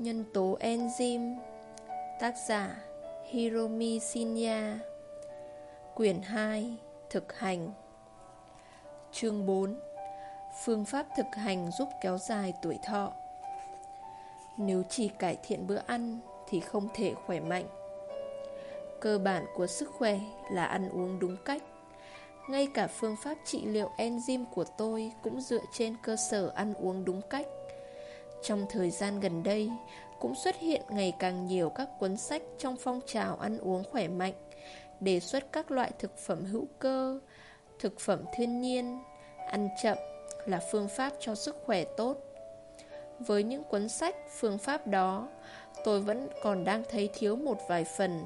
Nhân tố enzyme Tác giả Hiromi Shinya Quyển 2 Thực hành. Chương 4 Phương pháp thực hành giúp kéo dài tuổi thọ. Nếu chỉ cải thiện bữa ăn thì không thể khỏe mạnh. Cơ bản của sức khỏe là ăn uống đúng cách. Ngay cả phương pháp trị liệu enzyme của tôi cũng dựa trên cơ sở ăn uống đúng cách trong thời gian gần đây, cũng xuất hiện ngày càng nhiều các cuốn sách trong phong trào ăn uống khỏe mạnh, đề xuất các loại thực phẩm hữu cơ, thực phẩm thiên nhiên, ăn chậm là phương pháp cho sức khỏe tốt. Với những cuốn sách, phương pháp đó, tôi vẫn còn đang thấy thiếu một vài phần,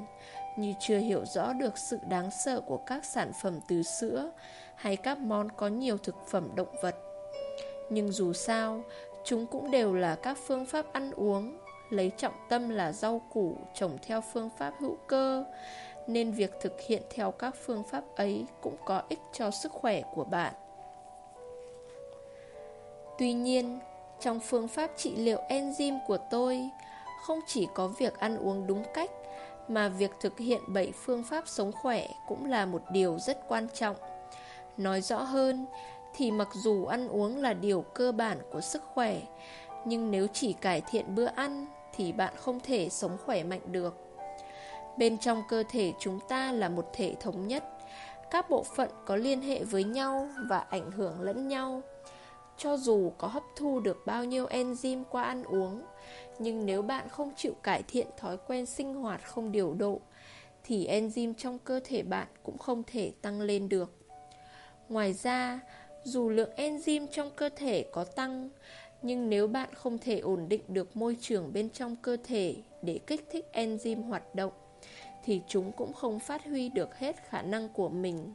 như chưa hiểu rõ được sự đáng sợ của các sản phẩm từ sữa hay các món có nhiều thực phẩm động vật. Nhưng dù sao, Chúng cũng đều là các phương pháp ăn uống Lấy trọng tâm là rau củ trồng theo phương pháp hữu cơ. Nên việc thực hiện theo các phương pháp ấy cũng có ích cho sức khỏe của bạn. Tuy nhiên, trong phương pháp trị liệu enzyme của tôi Không chỉ có việc ăn uống đúng cách Mà việc thực hiện 7 phương pháp sống khỏe cũng là một điều rất quan trọng. Nói rõ hơn, thì mặc dù ăn uống là điều cơ bản của sức khỏe, nhưng nếu chỉ cải thiện bữa ăn thì bạn không thể sống khỏe mạnh được. Bên trong cơ thể chúng ta là một thể thống nhất, các bộ phận có liên hệ với nhau và ảnh hưởng lẫn nhau. Cho dù có hấp thu được bao nhiêu enzyme qua ăn uống, nhưng nếu bạn không chịu cải thiện thói quen sinh hoạt không điều độ, thì enzyme trong cơ thể bạn cũng không thể tăng lên được. Ngoài ra, dù lượng enzyme trong cơ thể có tăng, nhưng nếu bạn không thể ổn định được môi trường bên trong cơ thể để kích thích enzyme hoạt động, thì chúng cũng không phát huy được hết khả năng của mình.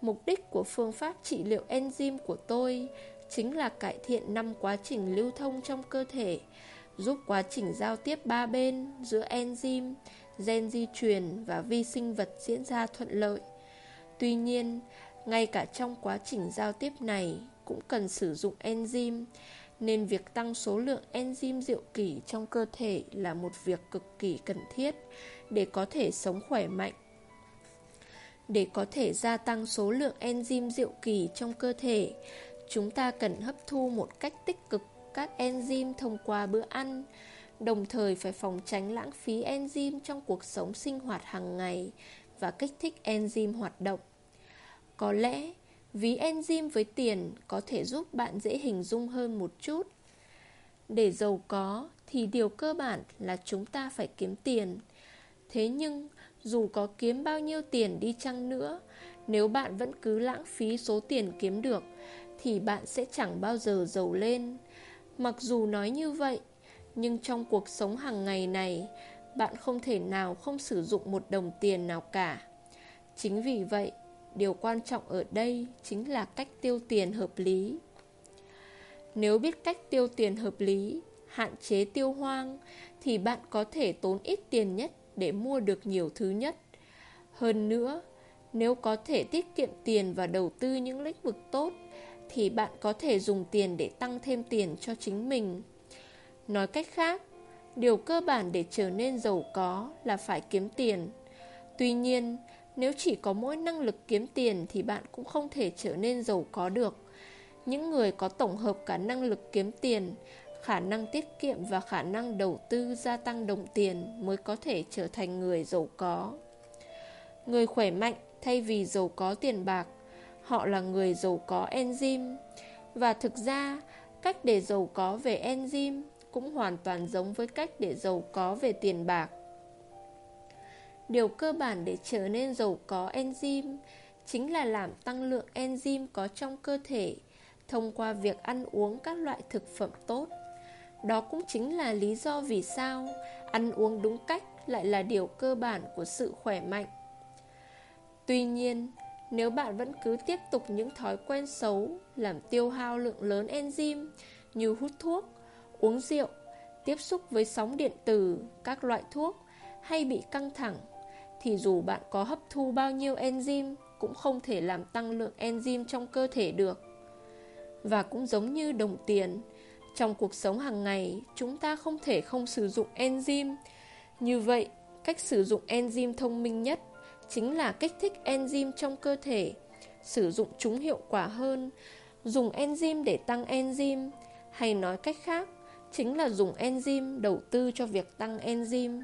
Mục đích của phương pháp trị liệu enzyme của tôi chính là cải thiện năm quá trình lưu thông trong cơ thể, giúp quá trình giao tiếp ba bên giữa enzyme, gen di truyền và vi sinh vật diễn ra thuận lợi. Tuy nhiên, ngay cả trong quá trình giao tiếp này cũng cần sử dụng enzyme, nên việc tăng số lượng enzyme diệu kỷ trong cơ thể là một việc cực kỳ cần thiết để có thể sống khỏe mạnh. Để có thể gia tăng số lượng enzyme diệu kỳ trong cơ thể, chúng ta cần hấp thu một cách tích cực các enzyme thông qua bữa ăn, đồng thời phải phòng tránh lãng phí enzyme trong cuộc sống sinh hoạt hàng ngày và kích thích enzyme hoạt động. Có lẽ ví enzyme với tiền có thể giúp bạn dễ hình dung hơn một chút. Để giàu có thì điều cơ bản là chúng ta phải kiếm tiền. Thế nhưng dù có kiếm bao nhiêu tiền đi chăng nữa, nếu bạn vẫn cứ lãng phí số tiền kiếm được thì bạn sẽ chẳng bao giờ giàu lên. Mặc dù nói như vậy, nhưng trong cuộc sống hàng ngày này, bạn không thể nào không sử dụng một đồng tiền nào cả. Chính vì vậy, Điều quan trọng ở đây chính là cách tiêu tiền hợp lý. Nếu biết cách tiêu tiền hợp lý Hạn chế tiêu hoang Thì bạn có thể tốn ít tiền nhất Để mua được nhiều thứ nhất. Hơn nữa Nếu có thể tiết kiệm tiền và đầu tư những lĩnh vực tốt Thì bạn có thể dùng tiền để tăng thêm tiền cho chính mình. Nói cách khác Điều cơ bản để trở nên giàu có là phải kiếm tiền. Tuy nhiên, nếu chỉ có mỗi năng lực kiếm tiền thì bạn cũng không thể trở nên giàu có được. Những người có tổng hợp cả năng lực kiếm tiền, khả năng tiết kiệm và khả năng đầu tư gia tăng đồng tiền mới có thể trở thành người giàu có. Người khỏe mạnh thay vì giàu có tiền bạc, họ là người giàu có enzyme. Và thực ra, cách để giàu có về enzyme cũng hoàn toàn giống với cách để giàu có về tiền bạc. Điều cơ bản để trở nên giàu có enzyme chính là làm tăng lượng enzyme có trong cơ thể thông qua việc ăn uống các loại thực phẩm tốt. Đó cũng chính là lý do vì sao ăn uống đúng cách lại là điều cơ bản của sự khỏe mạnh. Tuy nhiên, nếu bạn vẫn cứ tiếp tục những thói quen xấu làm tiêu hao lượng lớn enzyme như hút thuốc, uống rượu, tiếp xúc với sóng điện tử, các loại thuốc hay bị căng thẳng thì dù bạn có hấp thu bao nhiêu enzyme cũng không thể làm tăng lượng enzyme trong cơ thể được. Và cũng giống như đồng tiền, Trong cuộc sống hàng ngày, chúng ta không thể không sử dụng enzyme. Như vậy, cách sử dụng enzyme thông minh nhất chính là kích thích enzyme trong cơ thể, sử dụng chúng hiệu quả hơn, dùng enzyme để tăng enzyme, hay nói cách khác, chính là dùng enzyme đầu tư cho việc tăng enzyme.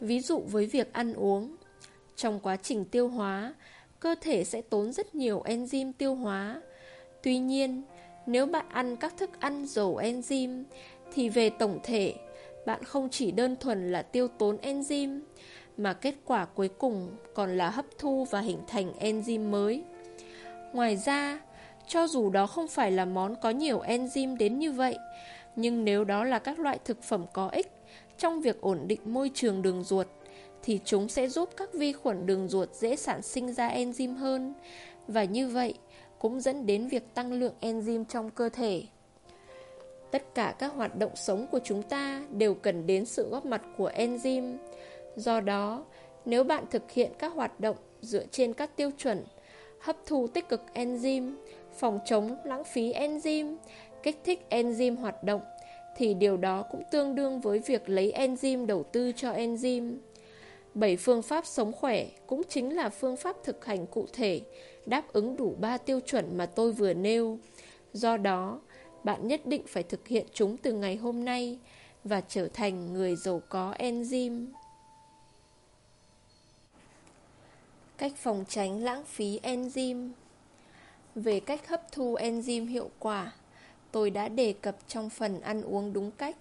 Ví dụ với việc ăn uống, trong quá trình tiêu hóa, cơ thể sẽ tốn rất nhiều enzyme tiêu hóa. Tuy nhiên, nếu bạn ăn các thức ăn giàu enzyme, thì về tổng thể, bạn không chỉ đơn thuần là tiêu tốn enzyme, mà kết quả cuối cùng còn là hấp thu và hình thành enzyme mới. Ngoài ra, cho dù đó không phải là món có nhiều enzyme đến như vậy, nhưng nếu đó là các loại thực phẩm có ích trong việc ổn định môi trường đường ruột, thì chúng sẽ giúp các vi khuẩn đường ruột dễ sản sinh ra enzyme hơn, và như vậy cũng dẫn đến việc tăng lượng enzyme trong cơ thể. Tất cả các hoạt động sống của chúng ta đều cần đến sự góp mặt của enzyme. Do đó, nếu bạn thực hiện các hoạt động dựa trên các tiêu chuẩn hấp thu tích cực enzyme, phòng chống lãng phí enzyme, kích thích enzyme hoạt động, thì điều đó cũng tương đương với việc lấy enzyme đầu tư cho enzyme. Bảy phương pháp sống khỏe cũng chính là phương pháp thực hành cụ thể, đáp ứng đủ ba tiêu chuẩn mà tôi vừa nêu. Do đó, bạn nhất định phải thực hiện chúng từ ngày hôm nay và trở thành người giàu có enzyme. Cách phòng tránh lãng phí enzyme Về cách hấp thu enzyme hiệu quả, tôi đã đề cập trong phần ăn uống đúng cách.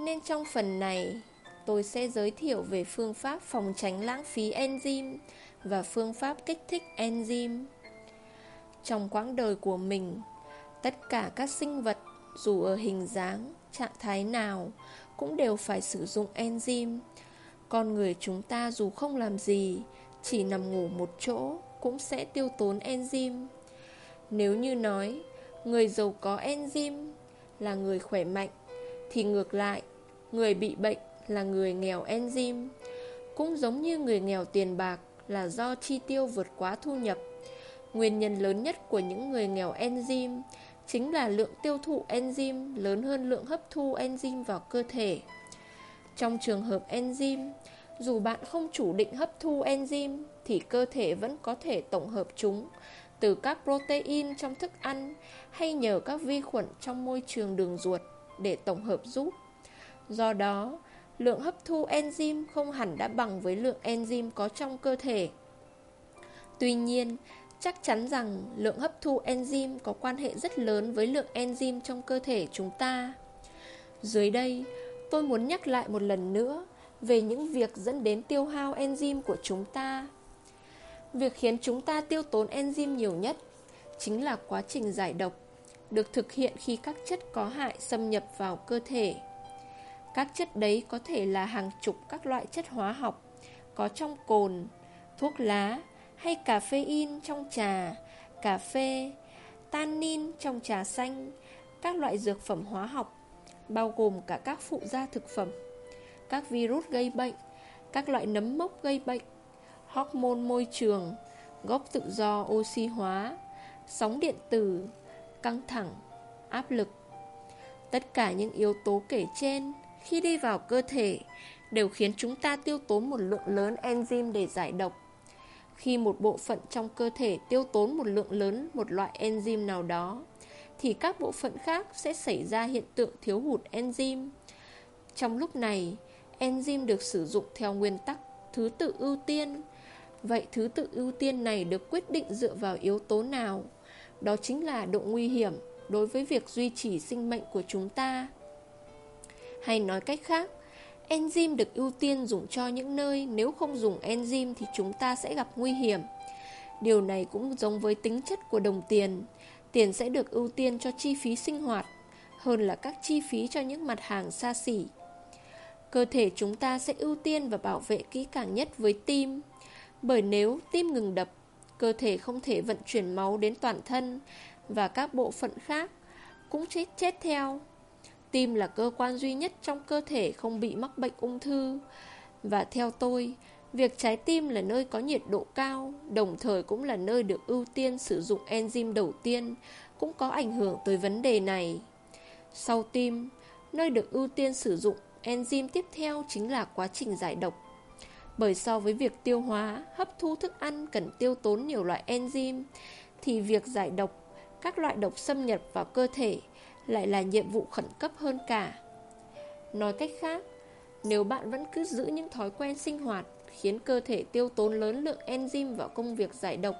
Nên trong phần này, tôi sẽ giới thiệu về phương pháp phòng tránh lãng phí enzyme và phương pháp kích thích enzyme. Trong quãng đời của mình, tất cả các sinh vật dù ở hình dáng, trạng thái nào cũng đều phải sử dụng enzyme. Con người chúng ta dù không làm gì, chỉ nằm ngủ một chỗ cũng sẽ tiêu tốn enzyme. Nếu như nói người giàu có enzyme là người khỏe mạnh, thì ngược lại, người bị bệnh là người nghèo enzyme. Cũng giống như người nghèo tiền bạc là do chi tiêu vượt quá thu nhập. Nguyên nhân lớn nhất của những người nghèo enzyme chính là lượng tiêu thụ enzyme lớn hơn lượng hấp thu enzyme vào cơ thể. Trong trường hợp enzyme, dù bạn không chủ định hấp thu enzyme thì cơ thể vẫn có thể tổng hợp chúng từ các protein trong thức ăn hay nhờ các vi khuẩn trong môi trường đường ruột để tổng hợp giúp. Do đó, lượng hấp thu enzyme không hẳn đã bằng với lượng enzyme có trong cơ thể. Tuy nhiên, chắc chắn rằng lượng hấp thu enzyme có quan hệ rất lớn với lượng enzyme trong cơ thể chúng ta. Dưới đây, tôi muốn nhắc lại một lần nữa về những việc dẫn đến tiêu hao enzyme của chúng ta. Việc khiến chúng ta tiêu tốn enzyme nhiều nhất chính là quá trình giải độc, được thực hiện khi các chất có hại xâm nhập vào cơ thể. Các chất đấy có thể là hàng chục các loại chất hóa học có trong cồn, thuốc lá hay caffeine trong trà, cà phê, tannin trong trà xanh, các loại dược phẩm hóa học, bao gồm cả các phụ gia thực phẩm, các virus gây bệnh, các loại nấm mốc gây bệnh, hormone môi trường, gốc tự do oxy hóa, sóng điện tử, căng thẳng, áp lực. Tất cả những yếu tố kể trên khi đi vào cơ thể đều khiến chúng ta tiêu tốn một lượng lớn enzyme để giải độc. Khi một bộ phận trong cơ thể tiêu tốn một lượng lớn một loại enzyme nào đó, thì các bộ phận khác sẽ xảy ra hiện tượng thiếu hụt enzyme. Trong lúc này, enzyme được sử dụng theo nguyên tắc thứ tự ưu tiên. Vậy thứ tự ưu tiên này được quyết định dựa vào yếu tố nào? Đó chính là độ nguy hiểm đối với việc duy trì sinh mệnh của chúng ta. Hay nói cách khác, enzyme được ưu tiên dùng cho những nơi nếu không dùng enzyme thì chúng ta sẽ gặp nguy hiểm. Điều này cũng giống với tính chất của đồng tiền. Tiền sẽ được ưu tiên cho chi phí sinh hoạt hơn là các chi phí cho những mặt hàng xa xỉ. Cơ thể chúng ta sẽ ưu tiên và bảo vệ kỹ càng nhất với tim. Bởi nếu tim ngừng đập, cơ thể không thể vận chuyển máu đến toàn thân và các bộ phận khác cũng chết chết theo. Tim là cơ quan duy nhất trong cơ thể không bị mắc bệnh ung thư. Và theo tôi, việc trái tim là nơi có nhiệt độ cao, đồng thời cũng là nơi được ưu tiên sử dụng enzyme đầu tiên, cũng có ảnh hưởng tới vấn đề này. Sau tim, nơi được ưu tiên sử dụng enzyme tiếp theo chính là quá trình giải độc. Bởi so với việc tiêu hóa, hấp thu thức ăn cần tiêu tốn nhiều loại enzyme, thì việc giải độc, các loại độc xâm nhập vào cơ thể lại là nhiệm vụ khẩn cấp hơn cả. Nói cách khác, nếu bạn vẫn cứ giữ những thói quen sinh hoạt khiến cơ thể tiêu tốn lớn lượng enzyme vào công việc giải độc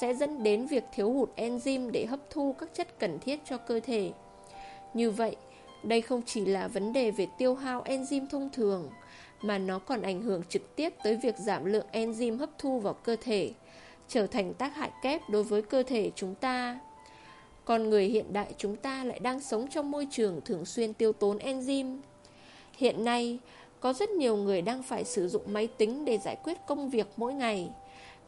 sẽ dẫn đến việc thiếu hụt enzyme để hấp thu các chất cần thiết cho cơ thể. Như vậy, đây không chỉ là vấn đề về tiêu hao enzyme thông thường, mà nó còn ảnh hưởng trực tiếp tới việc giảm lượng enzyme hấp thu vào cơ thể, trở thành tác hại kép đối với cơ thể chúng ta. Con người hiện đại chúng ta lại đang sống trong môi trường thường xuyên tiêu tốn enzyme. Hiện nay, có rất nhiều người đang phải sử dụng máy tính để giải quyết công việc mỗi ngày.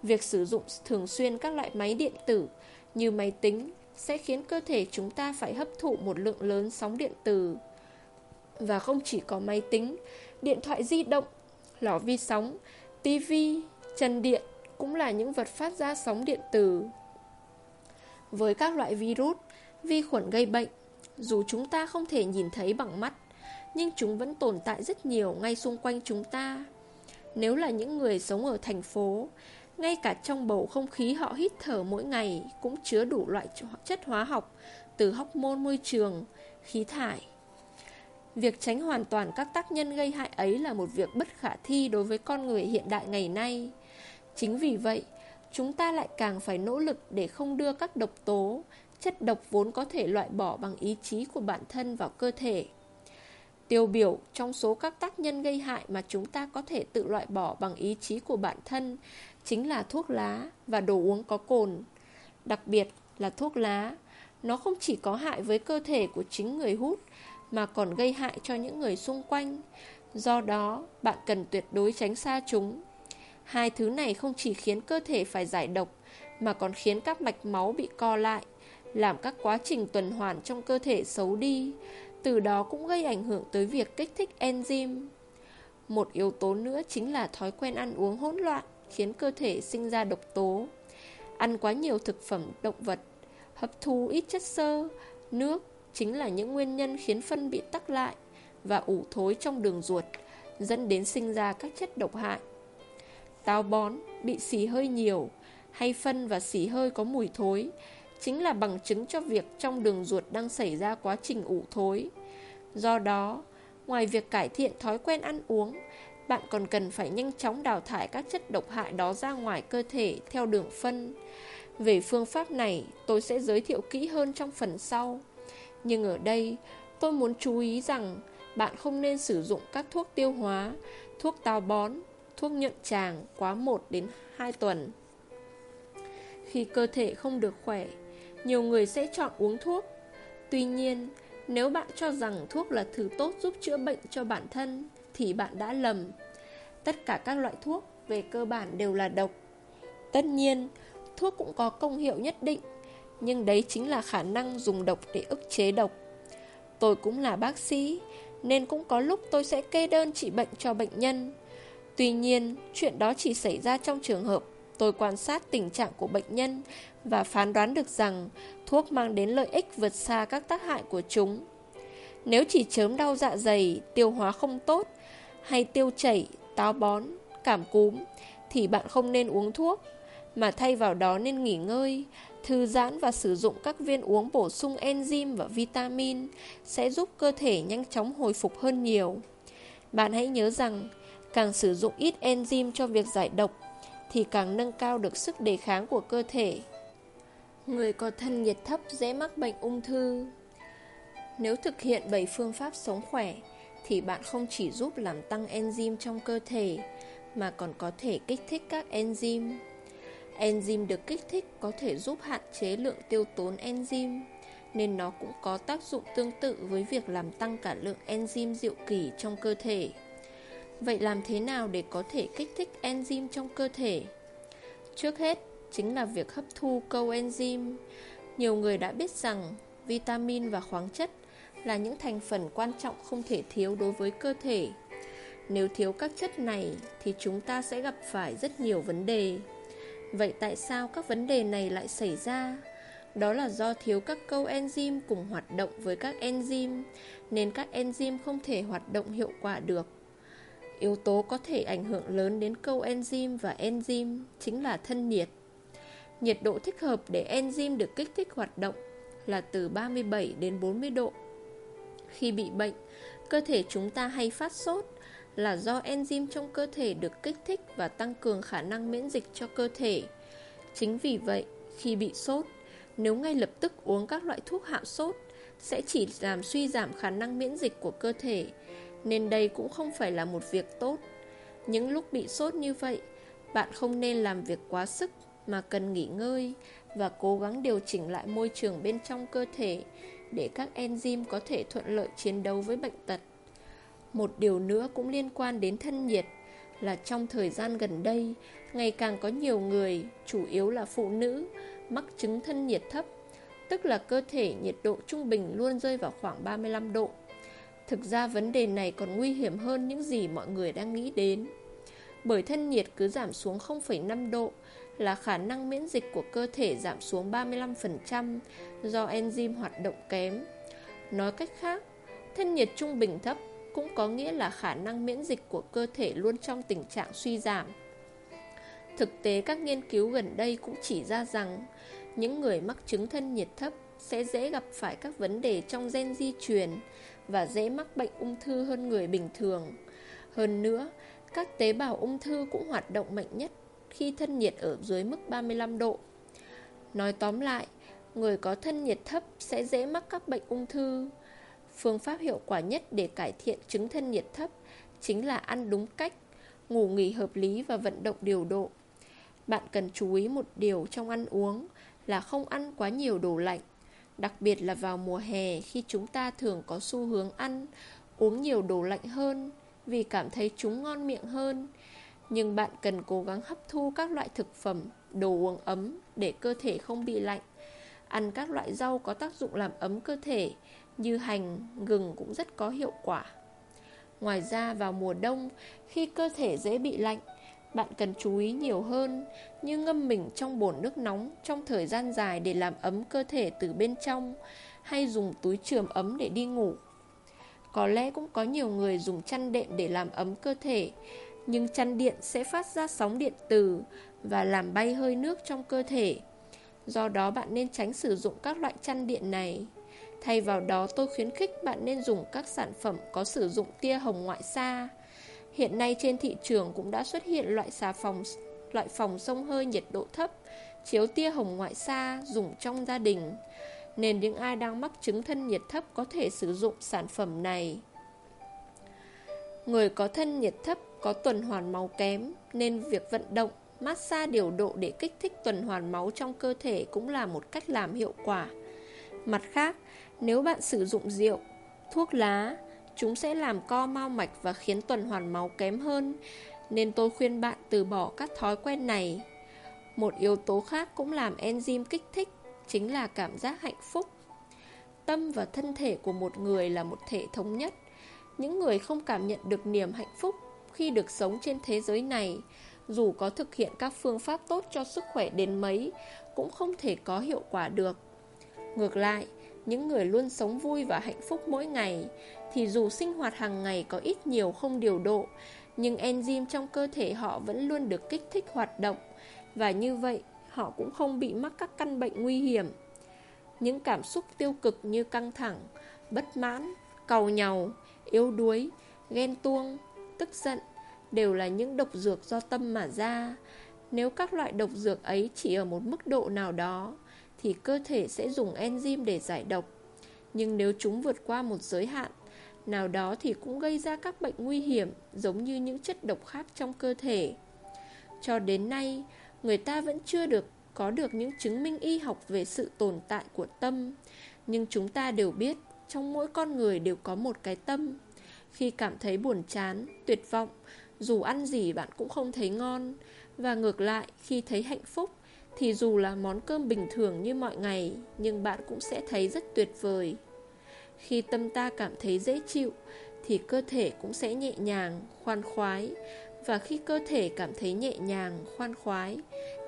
Việc sử dụng thường xuyên các loại máy điện tử như máy tính sẽ khiến cơ thể chúng ta phải hấp thụ một lượng lớn sóng điện tử. Và không chỉ có máy tính, điện thoại di động, lò vi sóng, tivi, chân điện cũng là những vật phát ra sóng điện tử. Với các loại virus, vi khuẩn gây bệnh, dù chúng ta không thể nhìn thấy bằng mắt, nhưng chúng vẫn tồn tại rất nhiều ngay xung quanh chúng ta. Nếu là những người sống ở thành phố, ngay cả trong bầu không khí họ hít thở mỗi ngày cũng chứa đủ loại chất hóa học từ hóc môn môi trường, khí thải. Việc tránh hoàn toàn các tác nhân gây hại ấy là một việc bất khả thi đối với con người hiện đại ngày nay. Chính vì vậy, chúng ta lại càng phải nỗ lực để không đưa các độc tố, chất độc vốn có thể loại bỏ bằng ý chí của bản thân vào cơ thể. Tiêu biểu trong số các tác nhân gây hại mà chúng ta có thể tự loại bỏ bằng ý chí của bản thân chính là thuốc lá và đồ uống có cồn. Đặc biệt là thuốc lá, nó không chỉ có hại với cơ thể của chính người hút mà còn gây hại cho những người xung quanh. Do đó, bạn cần tuyệt đối tránh xa chúng. Hai thứ này không chỉ khiến cơ thể phải giải độc mà còn khiến các mạch máu bị co lại, làm các quá trình tuần hoàn trong cơ thể xấu đi, từ đó cũng gây ảnh hưởng tới việc kích thích enzyme. Một yếu tố nữa chính là thói quen ăn uống hỗn loạn khiến cơ thể sinh ra độc tố. Ăn quá nhiều thực phẩm động vật, hấp thu ít chất xơ, nước chính là những nguyên nhân khiến phân bị tắc lại và ủ thối trong đường ruột, dẫn đến sinh ra các chất độc hại. Táo bón bị xì hơi nhiều hay phân và xì hơi có mùi thối chính là bằng chứng cho việc trong đường ruột đang xảy ra quá trình ủ thối. Do đó, ngoài việc cải thiện thói quen ăn uống, bạn còn cần phải nhanh chóng đào thải các chất độc hại đó ra ngoài cơ thể theo đường phân. Về phương pháp này, tôi sẽ giới thiệu kỹ hơn trong phần sau. Nhưng ở đây, tôi muốn chú ý rằng bạn không nên sử dụng các thuốc tiêu hóa, thuốc táo bón, thuốc nhuận tràng quá 1 đến 2 tuần. Khi cơ thể không được khỏe, nhiều người sẽ chọn uống thuốc. Tuy nhiên, nếu bạn cho rằng thuốc là thứ tốt giúp chữa bệnh cho bản thân, thì bạn đã lầm. Tất cả các loại thuốc về cơ bản đều là độc. Tất nhiên, thuốc cũng có công hiệu nhất định, nhưng đấy chính là khả năng dùng độc để ức chế độc. Tôi cũng là bác sĩ, nên cũng có lúc tôi sẽ kê đơn trị bệnh cho bệnh nhân. Tuy nhiên, chuyện đó chỉ xảy ra trong trường hợp tôi quan sát tình trạng của bệnh nhân và phán đoán được rằng thuốc mang đến lợi ích vượt xa các tác hại của chúng. Nếu chỉ chớm đau dạ dày, tiêu hóa không tốt, hay tiêu chảy, táo bón, cảm cúm, thì bạn không nên uống thuốc, mà thay vào đó nên nghỉ ngơi, thư giãn và sử dụng các viên uống bổ sung enzyme và vitamin sẽ giúp cơ thể nhanh chóng hồi phục hơn nhiều. Bạn hãy nhớ rằng, càng sử dụng ít enzyme cho việc giải độc, thì càng nâng cao được sức đề kháng của cơ thể. Người có thân nhiệt thấp dễ mắc bệnh ung thư. Nếu thực hiện 7 phương pháp sống khỏe, thì bạn không chỉ giúp làm tăng enzyme trong cơ thể, mà còn có thể kích thích các enzyme. Enzyme được kích thích có thể giúp hạn chế lượng tiêu tốn enzyme, nên nó cũng có tác dụng tương tự với việc làm tăng cả lượng enzyme diệu kỷ trong cơ thể. Vậy làm thế nào để có thể kích thích enzyme trong cơ thể? Trước hết, chính là việc hấp thu coenzyme enzyme. Nhiều người đã biết rằng vitamin và khoáng chất là những thành phần quan trọng không thể thiếu đối với cơ thể. Nếu thiếu các chất này thì chúng ta sẽ gặp phải rất nhiều vấn đề. Vậy tại sao các vấn đề này lại xảy ra? Đó là do thiếu các câu enzyme cùng hoạt động với các enzyme Nên các enzyme không thể hoạt động hiệu quả được. Yếu tố có thể ảnh hưởng lớn đến câu enzyme và enzyme chính là thân nhiệt. Nhiệt độ thích hợp để enzyme được kích thích hoạt động là từ 37 đến 40 độ. Khi bị bệnh, cơ thể chúng ta hay phát sốt là do enzyme trong cơ thể được kích thích và tăng cường khả năng miễn dịch cho cơ thể. Chính vì vậy, khi bị sốt, nếu ngay lập tức uống các loại thuốc hạ sốt sẽ chỉ làm suy giảm khả năng miễn dịch của cơ thể, nên đây cũng không phải là một việc tốt. Những lúc bị sốt như vậy, bạn không nên làm việc quá sức mà cần nghỉ ngơi và cố gắng điều chỉnh lại môi trường bên trong cơ thể để các enzyme có thể thuận lợi chiến đấu với bệnh tật. Một điều nữa cũng liên quan đến thân nhiệt là trong thời gian gần đây, ngày càng có nhiều người, chủ yếu là phụ nữ, mắc chứng thân nhiệt thấp, tức là cơ thể nhiệt độ trung bình luôn rơi vào khoảng 35 độ. Thực ra vấn đề này còn nguy hiểm hơn những gì mọi người đang nghĩ đến. Bởi thân nhiệt cứ giảm xuống 0,5 độ là khả năng miễn dịch của cơ thể giảm xuống 35% do enzyme hoạt động kém. Nói cách khác, thân nhiệt trung bình thấp cũng có nghĩa là khả năng miễn dịch của cơ thể luôn trong tình trạng suy giảm. Thực tế các nghiên cứu gần đây cũng chỉ ra rằng những người mắc chứng thân nhiệt thấp sẽ dễ gặp phải các vấn đề trong gen di truyền và dễ mắc bệnh ung thư hơn người bình thường. Hơn nữa, các tế bào ung thư cũng hoạt động mạnh nhất khi thân nhiệt ở dưới mức 35 độ. Nói tóm lại, người có thân nhiệt thấp sẽ dễ mắc các bệnh ung thư. Phương pháp hiệu quả nhất để cải thiện chứng thân nhiệt thấp chính là ăn đúng cách, ngủ nghỉ hợp lý và vận động điều độ. Bạn cần chú ý một điều trong ăn uống là không ăn quá nhiều đồ lạnh, đặc biệt là vào mùa hè khi chúng ta thường có xu hướng ăn, uống nhiều đồ lạnh hơn vì cảm thấy chúng ngon miệng hơn. Nhưng bạn cần cố gắng hấp thu các loại thực phẩm, đồ uống ấm để cơ thể không bị lạnh. Ăn các loại rau có tác dụng làm ấm cơ thể như hành, gừng cũng rất có hiệu quả. Ngoài ra vào mùa đông, khi cơ thể dễ bị lạnh, bạn cần chú ý nhiều hơn như ngâm mình trong bồn nước nóng trong thời gian dài để làm ấm cơ thể từ bên trong hay dùng túi trường ấm để đi ngủ. Có lẽ cũng có nhiều người dùng chăn đệm để làm ấm cơ thể, nhưng chăn điện sẽ phát ra sóng điện từ và làm bay hơi nước trong cơ thể. Do đó bạn nên tránh sử dụng các loại chăn điện này. Thay vào đó tôi khuyến khích bạn nên dùng các sản phẩm có sử dụng tia hồng ngoại xa. Hiện nay trên thị trường cũng đã xuất hiện loại xà phòng loại phòng sông hơi nhiệt độ thấp, chiếu tia hồng ngoại xa dùng trong gia đình. Nên những ai đang mắc chứng thân nhiệt thấp có thể sử dụng sản phẩm này. Người có thân nhiệt thấp có tuần hoàn máu kém nên việc vận động, massage điều độ để kích thích tuần hoàn máu trong cơ thể cũng là một cách làm hiệu quả. Mặt khác, nếu bạn sử dụng rượu, thuốc lá, chúng sẽ làm co mau mạch và khiến tuần hoàn máu kém hơn, nên tôi khuyên bạn từ bỏ các thói quen này. Một yếu tố khác cũng làm enzyme kích thích, chính là cảm giác hạnh phúc. Tâm và thân thể của một người là một thể thống nhất. Những người không cảm nhận được niềm hạnh phúc khi được sống trên thế giới này, dù có thực hiện các phương pháp tốt cho sức khỏe đến mấy, cũng không thể có hiệu quả được. Ngược lại, những người luôn sống vui và hạnh phúc mỗi ngày, thì dù sinh hoạt hàng ngày có ít nhiều không điều độ, nhưng enzyme trong cơ thể họ vẫn luôn được kích thích hoạt động, và như vậy họ cũng không bị mắc các căn bệnh nguy hiểm. Những cảm xúc tiêu cực như căng thẳng, bất mãn, cầu nhau, yếu đuối, ghen tuông, tức giận đều là những độc dược do tâm mà ra. Nếu các loại độc dược ấy chỉ ở một mức độ nào đó, thì cơ thể sẽ dùng enzyme để giải độc. Nhưng nếu chúng vượt qua một giới hạn nào đó thì cũng gây ra các bệnh nguy hiểm giống như những chất độc khác trong cơ thể. Cho đến nay, người ta vẫn chưa được có được những chứng minh y học về sự tồn tại của tâm. Nhưng chúng ta đều biết trong mỗi con người đều có một cái tâm. Khi cảm thấy buồn chán, tuyệt vọng, dù ăn gì bạn cũng không thấy ngon. Và ngược lại, khi thấy hạnh phúc, thì dù là món cơm bình thường như mọi ngày, nhưng bạn cũng sẽ thấy rất tuyệt vời. Khi tâm ta cảm thấy dễ chịu, thì cơ thể cũng sẽ nhẹ nhàng, khoan khoái. Và khi cơ thể cảm thấy nhẹ nhàng, khoan khoái,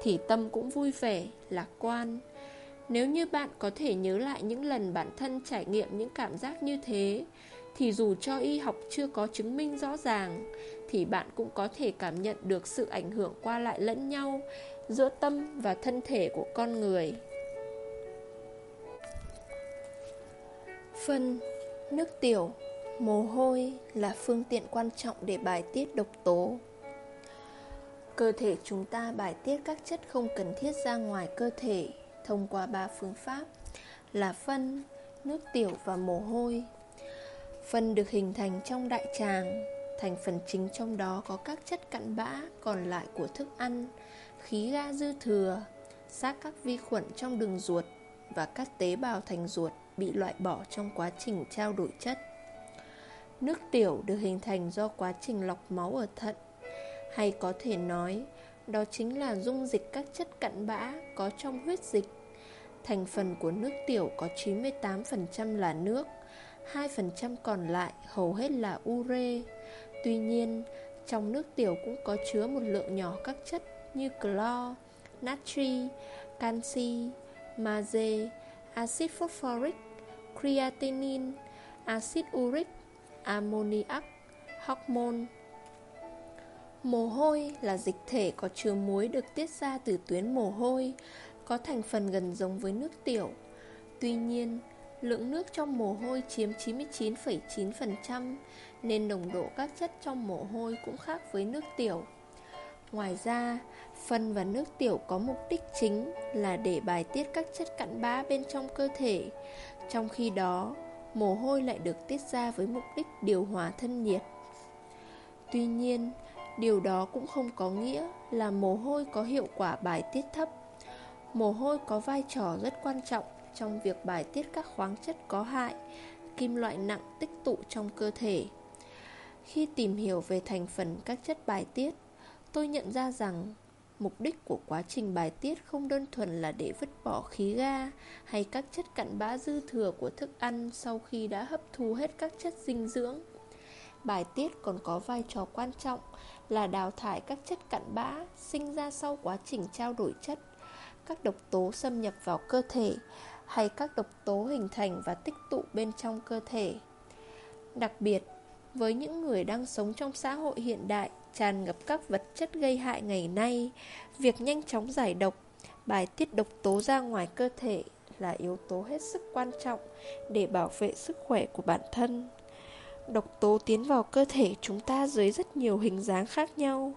thì tâm cũng vui vẻ, lạc quan. Nếu như bạn có thể nhớ lại những lần bản thân trải nghiệm những cảm giác như thế Thì dù cho y học chưa có chứng minh rõ ràng Thì bạn cũng có thể cảm nhận được sự ảnh hưởng qua lại lẫn nhau Giữa tâm và thân thể của con người Phân, nước tiểu, mồ hôi là phương tiện quan trọng để bài tiết độc tố Cơ thể chúng ta bài tiết các chất không cần thiết ra ngoài cơ thể thông qua ba phương pháp là phân, nước tiểu và mồ hôi. Phân được hình thành trong đại tràng, thành phần chính trong đó có các chất cặn bã còn lại của thức ăn, khí ga dư thừa, xác các vi khuẩn trong đường ruột và các tế bào thành ruột bị loại bỏ trong quá trình trao đổi chất. Nước tiểu được hình thành do quá trình lọc máu ở thận, hay có thể nói đó chính là dung dịch các chất cặn bã có trong huyết dịch. Thành phần của nước tiểu có 98% là nước, 2% còn lại hầu hết là ure. Tuy nhiên, trong nước tiểu cũng có chứa một lượng nhỏ các chất như clo, natri, canxi, magie, axit phosphoric, creatinine, axit uric, ammoniac, hormone, Mồ hôi là dịch thể có chứa muối được tiết ra từ tuyến mồ hôi, có thành phần gần giống với nước tiểu. Tuy nhiên, lượng nước trong mồ hôi chiếm 99,9% nên nồng độ các chất trong mồ hôi cũng khác với nước tiểu. Ngoài ra, phân và nước tiểu có mục đích chính là để bài tiết các chất cặn bã bên trong cơ thể. Trong khi đó, mồ hôi lại được tiết ra với mục đích điều hòa thân nhiệt. Tuy nhiên, Điều đó cũng không có nghĩa là mồ hôi có hiệu quả bài tiết thấp Mồ hôi có vai trò rất quan trọng trong việc bài tiết các khoáng chất có hại, kim loại nặng tích tụ trong cơ thể. Khi tìm hiểu về thành phần các chất bài tiết, tôi nhận ra rằng mục đích của quá trình bài tiết không đơn thuần là để vứt bỏ khí ga hay các chất cặn bã dư thừa của thức ăn sau khi đã hấp thu hết các chất dinh dưỡng. Bài tiết còn có vai trò quan trọng là đào thải các chất cặn bã sinh ra sau quá trình trao đổi chất, các độc tố xâm nhập vào cơ thể hay các độc tố hình thành và tích tụ bên trong cơ thể. Đặc biệt, với những người đang sống trong xã hội hiện đại tràn ngập các vật chất gây hại ngày nay, việc nhanh chóng giải độc, bài tiết độc tố ra ngoài cơ thể là yếu tố hết sức quan trọng để bảo vệ sức khỏe của bản thân. Độc tố tiến vào cơ thể chúng ta dưới rất nhiều hình dáng khác nhau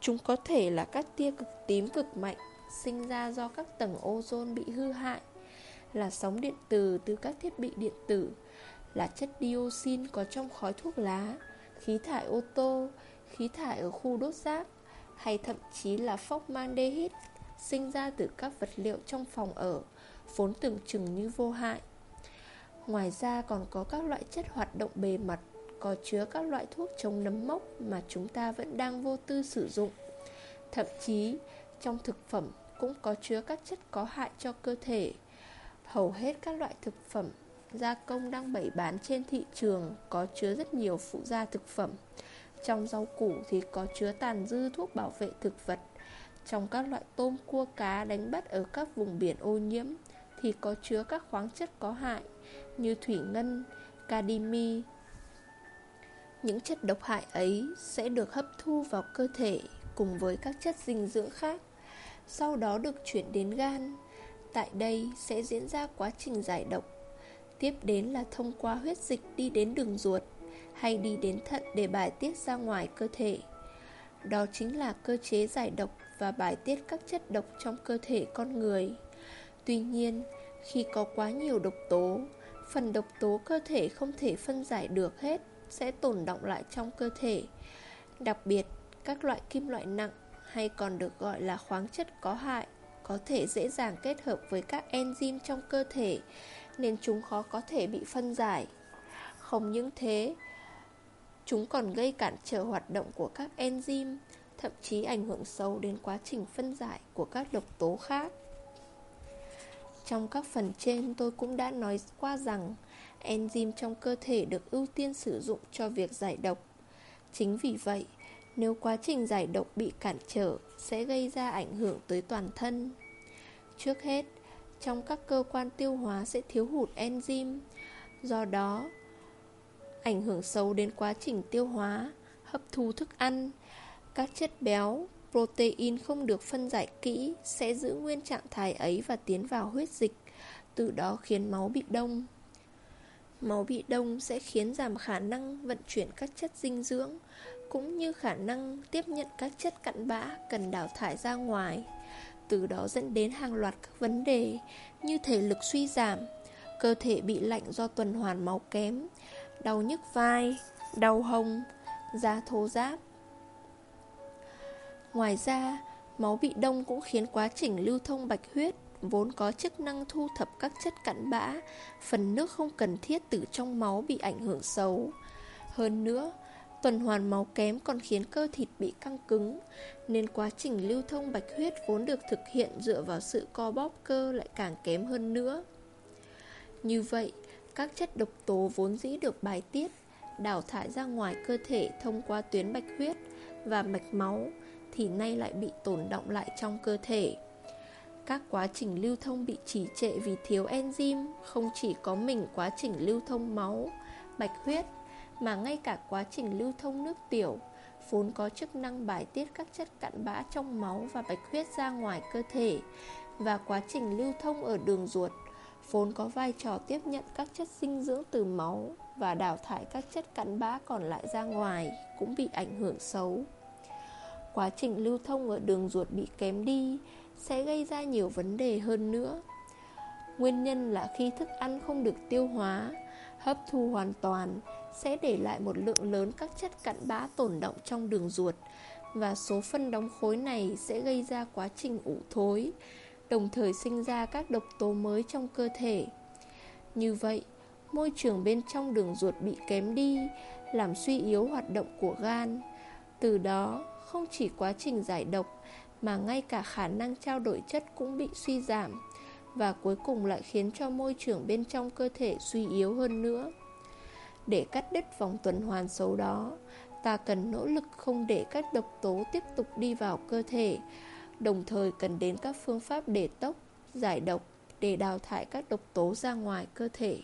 Chúng có thể là các tia cực tím cực mạnh Sinh ra do các tầng ozone bị hư hại Là sóng điện từ từ các thiết bị điện tử Là chất dioxin có trong khói thuốc lá Khí thải ô tô Khí thải ở khu đốt rác Hay thậm chí là formaldehyde Sinh ra từ các vật liệu trong phòng ở Vốn tưởng chừng như vô hại Ngoài ra còn có các loại chất hoạt động bề mặt có chứa các loại thuốc chống nấm mốc mà chúng ta vẫn đang vô tư sử dụng. Thậm chí, trong thực phẩm cũng có chứa các chất có hại cho cơ thể. Hầu hết các loại thực phẩm gia công đang bày bán trên thị trường có chứa rất nhiều phụ gia thực phẩm. Trong rau củ thì có chứa tàn dư thuốc bảo vệ thực vật. Trong các loại tôm cua cá đánh bắt ở các vùng biển ô nhiễm thì có chứa các khoáng chất có hại như thủy ngân, cadimi. Những chất độc hại ấy sẽ được hấp thu vào cơ thể cùng với các chất dinh dưỡng khác, sau đó được chuyển đến gan. Tại đây sẽ diễn ra quá trình giải độc. Tiếp đến là thông qua huyết dịch đi đến đường ruột hay đi đến thận để bài tiết ra ngoài cơ thể. Đó chính là cơ chế giải độc và bài tiết các chất độc trong cơ thể con người. Tuy nhiên, khi có quá nhiều độc tố phần độc tố cơ thể không thể phân giải được hết sẽ tồn động lại trong cơ thể. Đặc biệt, các loại kim loại nặng hay còn được gọi là khoáng chất có hại có thể dễ dàng kết hợp với các enzyme trong cơ thể nên chúng khó có thể bị phân giải. Không những thế, chúng còn gây cản trở hoạt động của các enzyme, thậm chí ảnh hưởng sâu đến quá trình phân giải của các độc tố khác. Trong các phần trên tôi cũng đã nói qua rằng enzyme trong cơ thể được ưu tiên sử dụng cho việc giải độc. Chính vì vậy, nếu quá trình giải độc bị cản trở sẽ gây ra ảnh hưởng tới toàn thân. Trước hết, trong các cơ quan tiêu hóa sẽ thiếu hụt enzyme. Do đó, ảnh hưởng xấu đến quá trình tiêu hóa, hấp thu thức ăn. Các chất béo, protein không được phân giải kỹ sẽ giữ nguyên trạng thái ấy và tiến vào huyết dịch, từ đó khiến máu bị đông. Máu bị đông sẽ khiến giảm khả năng vận chuyển các chất dinh dưỡng, cũng như khả năng tiếp nhận các chất cặn bã cần đào thải ra ngoài. Từ đó dẫn đến hàng loạt các vấn đề như thể lực suy giảm, cơ thể bị lạnh do tuần hoàn máu kém, đau nhức vai, đau hông, da thô ráp. Ngoài ra, máu bị đông cũng khiến quá trình lưu thông bạch huyết vốn có chức năng thu thập các chất cặn bã, phần nước không cần thiết từ trong máu bị ảnh hưởng xấu. Hơn nữa, tuần hoàn máu kém còn khiến cơ thịt bị căng cứng, nên quá trình lưu thông bạch huyết vốn được thực hiện dựa vào sự co bóp cơ lại càng kém hơn nữa. Như vậy, các chất độc tố vốn dĩ được bài tiết, đào thải ra ngoài cơ thể thông qua tuyến bạch huyết và mạch máu thì nay lại bị tồn động lại trong cơ thể. Các quá trình lưu thông bị trì trệ vì thiếu enzyme không chỉ có mình quá trình lưu thông máu, bạch huyết mà ngay cả quá trình lưu thông nước tiểu vốn có chức năng bài tiết các chất cặn bã trong máu và bạch huyết ra ngoài cơ thể và quá trình lưu thông ở đường ruột vốn có vai trò tiếp nhận các chất dinh dưỡng từ máu và đào thải các chất cặn bã còn lại ra ngoài cũng bị ảnh hưởng xấu. Quá trình lưu thông ở đường ruột bị kém đi sẽ gây ra nhiều vấn đề hơn nữa. Nguyên nhân là khi thức ăn không được tiêu hóa, hấp thu hoàn toàn sẽ để lại một lượng lớn các chất cặn bã tồn động trong đường ruột và số phân đóng khối này sẽ gây ra quá trình ủ thối, đồng thời sinh ra các độc tố mới trong cơ thể. Như vậy, môi trường bên trong đường ruột bị kém đi, làm suy yếu hoạt động của gan. Từ đó, không chỉ quá trình giải độc mà ngay cả khả năng trao đổi chất cũng bị suy giảm và cuối cùng lại khiến cho môi trường bên trong cơ thể suy yếu hơn nữa. Để cắt đứt vòng tuần hoàn xấu đó, ta cần nỗ lực không để các độc tố tiếp tục đi vào cơ thể, đồng thời cần đến các phương pháp để tốc, giải độc để đào thải các độc tố ra ngoài cơ thể.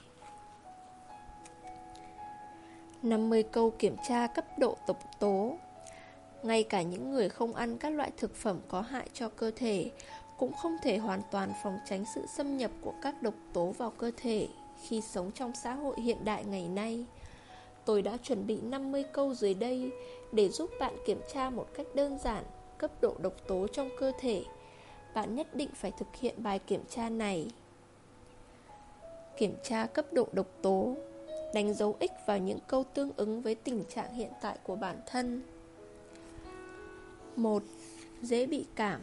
50 câu kiểm tra cấp độ độc tố ngay cả những người không ăn các loại thực phẩm có hại cho cơ thể cũng không thể hoàn toàn phòng tránh sự xâm nhập của các độc tố vào cơ thể khi sống trong xã hội hiện đại ngày nay. Tôi đã chuẩn bị 50 câu dưới đây để giúp bạn kiểm tra một cách đơn giản cấp độ độc tố trong cơ thể. Bạn nhất định phải thực hiện bài kiểm tra này. Kiểm tra cấp độ độc tố Đánh dấu X vào những câu tương ứng với tình trạng hiện tại của bản thân 1. Dễ bị cảm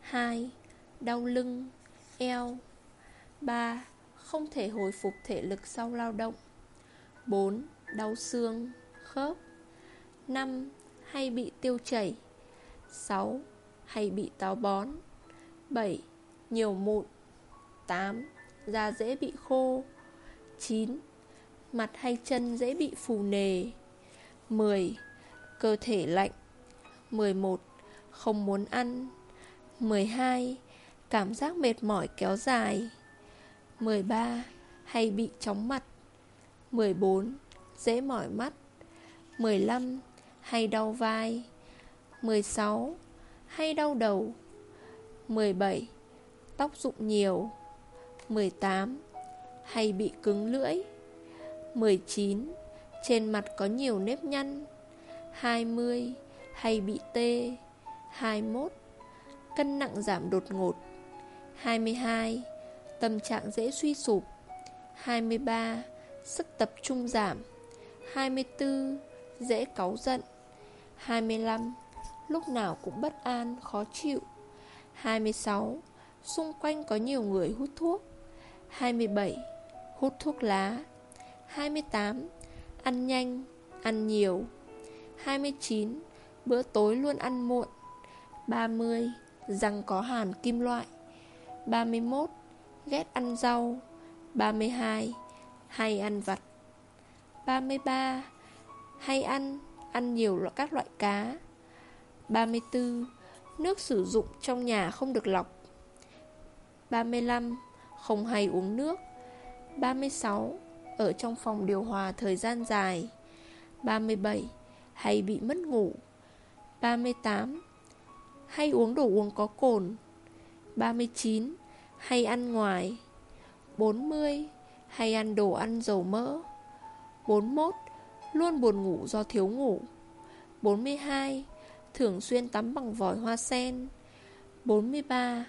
2. Đau lưng, eo 3. Không thể hồi phục thể lực sau lao động 4. Đau xương, khớp 5. Hay bị tiêu chảy 6. Hay bị táo bón 7. Nhiều mụn 8. Da dễ bị khô 9. Mặt hay chân dễ bị phù nề 10. Cơ thể lạnh 11. Không muốn ăn 12. Cảm giác mệt mỏi kéo dài 13. Hay bị chóng mặt 14. Dễ mỏi mắt 15. Hay đau vai 16. Hay đau đầu 17. Tóc rụng nhiều 18. Hay bị cứng lưỡi 19. Trên mặt có nhiều nếp nhăn 20 hay bị tê 21. Cân nặng giảm đột ngột 22. Tâm trạng dễ suy sụp 23. Sức tập trung giảm 24. Dễ cáu giận 25. Lúc nào cũng bất an, khó chịu 26. Xung quanh có nhiều người hút thuốc 27. Hút thuốc lá 28. Ăn nhanh, ăn nhiều 29 Bữa tối luôn ăn muộn 30. Răng có hàn kim loại 31. Ghét ăn rau 32. Hay ăn vặt 33. Hay ăn, ăn nhiều các loại cá 34. Nước sử dụng trong nhà không được lọc 35. Không hay uống nước 36. Ở trong phòng điều hòa thời gian dài 37. Hay bị mất ngủ 38. Hay uống đồ uống có cồn 39. Hay ăn ngoài 40. Hay ăn đồ ăn dầu mỡ 41. Luôn buồn ngủ do thiếu ngủ 42. Thường xuyên tắm bằng vòi hoa sen 43.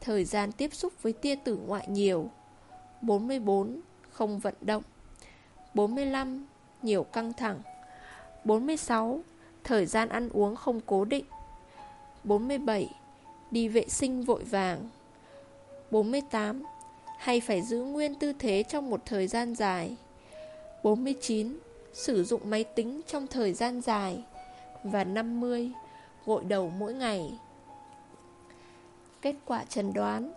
Thời gian tiếp xúc với tia tử ngoại nhiều 44. Không vận động 45. Nhiều căng thẳng 46. Thời gian ăn uống không cố định 47. Đi vệ sinh vội vàng 48. Hay phải giữ nguyên tư thế trong một thời gian dài 49. Sử dụng máy tính trong thời gian dài Và 50. Gội đầu mỗi ngày. Kết quả trần đoán,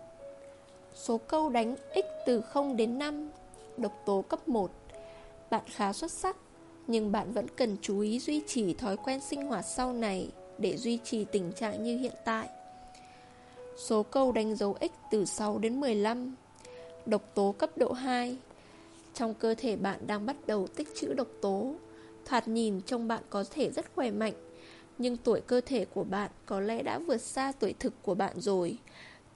Số câu đánh x từ 0 đến 5 Độc tố cấp 1 Bạn khá xuất sắc, Nhưng bạn vẫn cần chú ý duy trì thói quen sinh hoạt sau này Để duy trì tình trạng như hiện tại. Số câu đánh dấu x từ 6 đến 15 Độc tố cấp độ 2 Trong cơ thể bạn đang bắt đầu tích trữ độc tố, Thoạt nhìn trông bạn có thể rất khỏe mạnh nhưng tuổi cơ thể của bạn có lẽ đã vượt xa tuổi thực của bạn rồi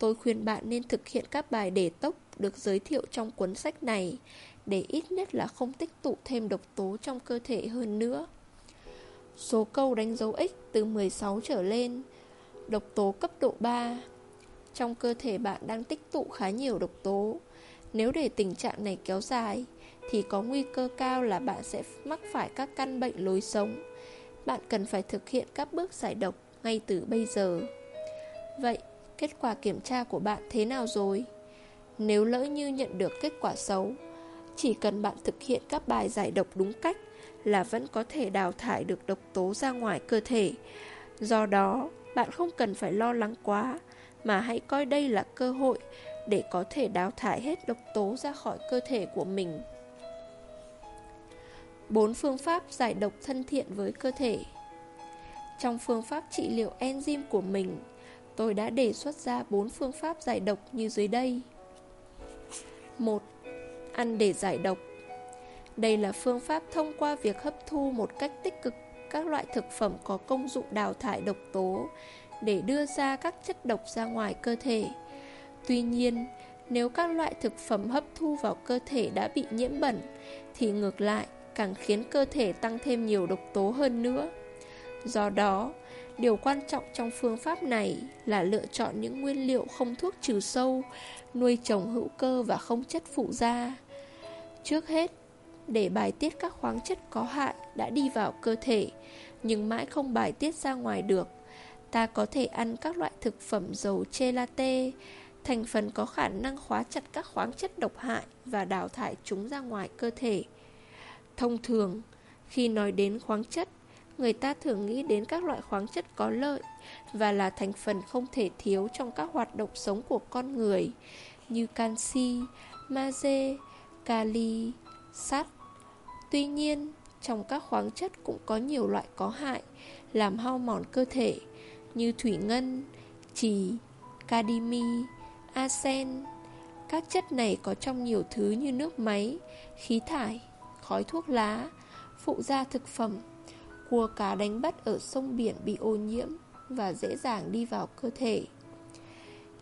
Tôi khuyên bạn nên thực hiện các bài đề tốc được giới thiệu trong cuốn sách này để ít nhất là không tích tụ thêm độc tố trong cơ thể hơn nữa. Số câu đánh dấu x từ 16 trở lên, độc tố cấp độ 3. Trong cơ thể bạn đang tích tụ khá nhiều độc tố. Nếu để tình trạng này kéo dài, thì có nguy cơ cao là bạn sẽ mắc phải các căn bệnh lối sống. Bạn cần phải thực hiện các bước giải độc ngay từ bây giờ. Vậy, Kết quả kiểm tra của bạn thế nào rồi? Nếu lỡ như nhận được kết quả xấu, chỉ cần bạn thực hiện các bài giải độc đúng cách là vẫn có thể đào thải được độc tố ra ngoài cơ thể. Do đó, bạn không cần phải lo lắng quá, mà hãy coi đây là cơ hội để có thể đào thải hết độc tố ra khỏi cơ thể của mình. Bốn phương pháp giải độc thân thiện với cơ thể Trong phương pháp trị liệu enzyme của mình, Tôi đã đề xuất ra 4 phương pháp giải độc như dưới đây 1. Ăn để giải độc Đây là phương pháp thông qua việc hấp thu một cách tích cực các loại thực phẩm có công dụng đào thải độc tố để đưa ra các chất độc ra ngoài cơ thể. Tuy nhiên, nếu các loại thực phẩm hấp thu vào cơ thể đã bị nhiễm bẩn, thì ngược lại càng khiến cơ thể tăng thêm nhiều độc tố hơn nữa. Do đó, Điều quan trọng trong phương pháp này là lựa chọn những nguyên liệu không thuốc trừ sâu, nuôi trồng hữu cơ và không chất phụ da. Trước hết, để bài tiết các khoáng chất có hại đã đi vào cơ thể, nhưng mãi không bài tiết ra ngoài được, ta có thể ăn các loại thực phẩm dầu chelate, thành phần có khả năng khóa chặt các khoáng chất độc hại và đào thải chúng ra ngoài cơ thể. Thông thường, khi nói đến khoáng chất, người ta thường nghĩ đến các loại khoáng chất có lợi và là thành phần không thể thiếu trong các hoạt động sống của con người như canxi, magie, kali, sắt. Tuy nhiên, trong các khoáng chất cũng có nhiều loại có hại làm hao mòn cơ thể như thủy ngân, trì, cadimi, arsen. Các chất này có trong nhiều thứ như nước máy, khí thải, khói thuốc lá, phụ gia thực phẩm Cua cá đánh bắt ở sông biển bị ô nhiễm và dễ dàng đi vào cơ thể.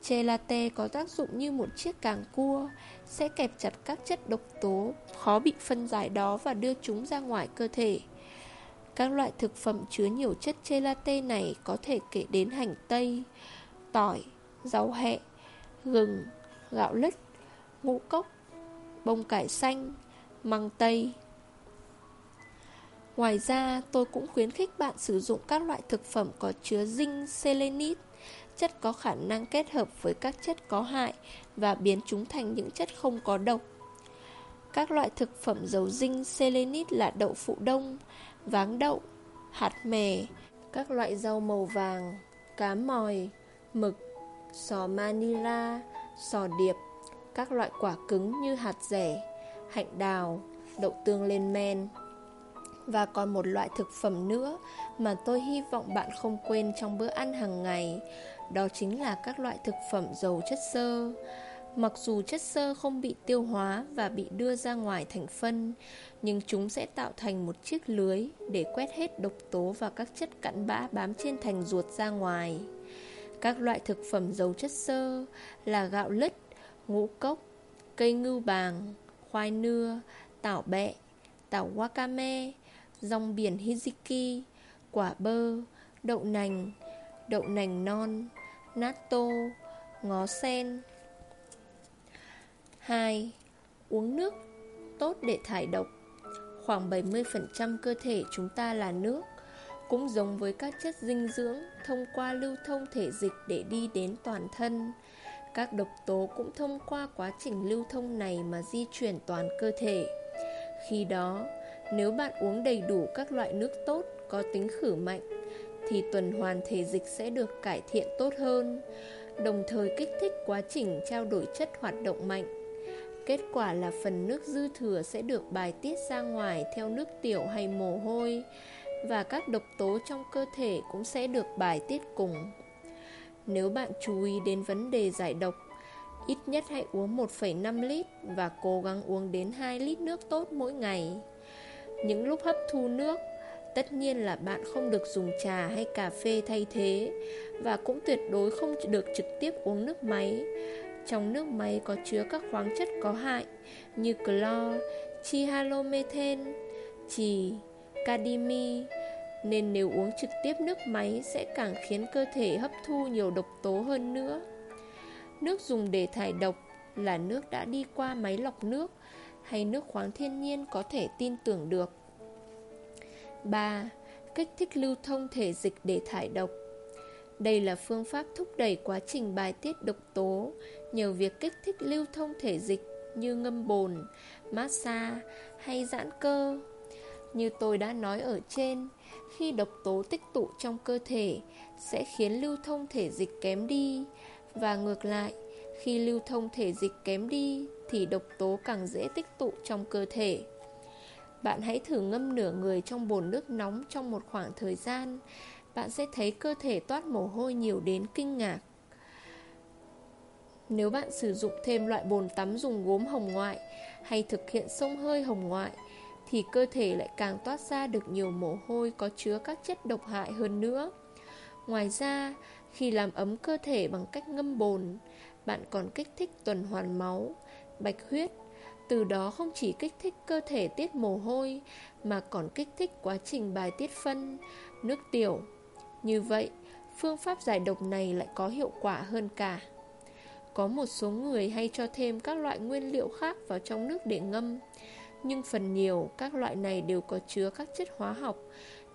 Chè latte có tác dụng như một chiếc càng cua, sẽ kẹp chặt các chất độc tố khó bị phân giải đó và đưa chúng ra ngoài cơ thể. Các loại thực phẩm chứa nhiều chất chê latte này có thể kể đến hành tây, tỏi, rau hẹ, gừng, gạo lứt, ngũ cốc, bông cải xanh, măng tây, Ngoài ra, tôi cũng khuyến khích bạn sử dụng các loại thực phẩm có chứa zinc selenite, chất có khả năng kết hợp với các chất có hại và biến chúng thành những chất không có độc. Các loại thực phẩm giàu zinc selenite là đậu phụ đông, váng đậu, hạt mè, các loại rau màu vàng, cá mòi, mực, sò manila, sò điệp, các loại quả cứng như hạt rẻ, hạnh đào, đậu tương lên men. Và còn một loại thực phẩm nữa mà tôi hy vọng bạn không quên trong bữa ăn hàng ngày Đó chính là các loại thực phẩm giàu chất xơ Mặc dù chất xơ không bị tiêu hóa và bị đưa ra ngoài thành phân, nhưng chúng sẽ tạo thành một chiếc lưới để quét hết độc tố và các chất cặn bã bám trên thành ruột ra ngoài. Các loại thực phẩm giàu chất xơ là gạo lứt, ngũ cốc, cây ngưu bàng, khoai nưa, tảo bẹ, tảo wakame, rong biển hiziki, quả bơ, đậu nành, đậu nành non, natto, ngó sen. 2. Uống nước tốt để thải độc. Khoảng 70% cơ thể chúng ta là nước, cũng giống với các chất dinh dưỡng thông qua lưu thông thể dịch để đi đến toàn thân. Các độc tố cũng thông qua quá trình lưu thông này mà di chuyển toàn cơ thể. Khi đó, nếu bạn uống đầy đủ các loại nước tốt có tính khử mạnh, thì tuần hoàn thể dịch sẽ được cải thiện tốt hơn, đồng thời kích thích quá trình trao đổi chất hoạt động mạnh. Kết quả là phần nước dư thừa sẽ được bài tiết ra ngoài theo nước tiểu hay mồ hôi, và các độc tố trong cơ thể cũng sẽ được bài tiết cùng. Nếu bạn chú ý đến vấn đề giải độc, ít nhất hãy uống 1,5 lít và cố gắng uống đến 2 lít nước tốt mỗi ngày. Những lúc hấp thu nước, tất nhiên là bạn không được dùng trà hay cà phê thay thế và cũng tuyệt đối không được trực tiếp uống nước máy. Trong nước máy có chứa các khoáng chất có hại như clo, chihalomethane, chì, cadimi nên nếu uống trực tiếp nước máy sẽ càng khiến cơ thể hấp thu nhiều độc tố hơn nữa. Nước dùng để thải độc là nước đã đi qua máy lọc nước hay nước khoáng thiên nhiên có thể tin tưởng được. 3. Kích thích lưu thông thể dịch để thải độc Đây là phương pháp thúc đẩy quá trình bài tiết độc tố nhờ việc kích thích lưu thông thể dịch như ngâm bồn, massage hay giãn cơ. Như tôi đã nói ở trên, khi độc tố tích tụ trong cơ thể sẽ khiến lưu thông thể dịch kém đi và ngược lại, khi lưu thông thể dịch kém đi thì độc tố càng dễ tích tụ trong cơ thể. Bạn hãy thử ngâm nửa người trong bồn nước nóng trong một khoảng thời gian, bạn sẽ thấy cơ thể toát mồ hôi nhiều đến kinh ngạc. Nếu bạn sử dụng thêm loại bồn tắm dùng gốm hồng ngoại hay thực hiện sông hơi hồng ngoại, thì cơ thể lại càng toát ra được nhiều mồ hôi có chứa các chất độc hại hơn nữa. Ngoài ra, khi làm ấm cơ thể bằng cách ngâm bồn, bạn còn kích thích tuần hoàn máu, bạch huyết, từ đó không chỉ kích thích cơ thể tiết mồ hôi mà còn kích thích quá trình bài tiết phân, nước tiểu. Như vậy, phương pháp giải độc này lại có hiệu quả hơn cả. Có một số người hay cho thêm các loại nguyên liệu khác vào trong nước để ngâm, nhưng phần nhiều các loại này đều có chứa các chất hóa học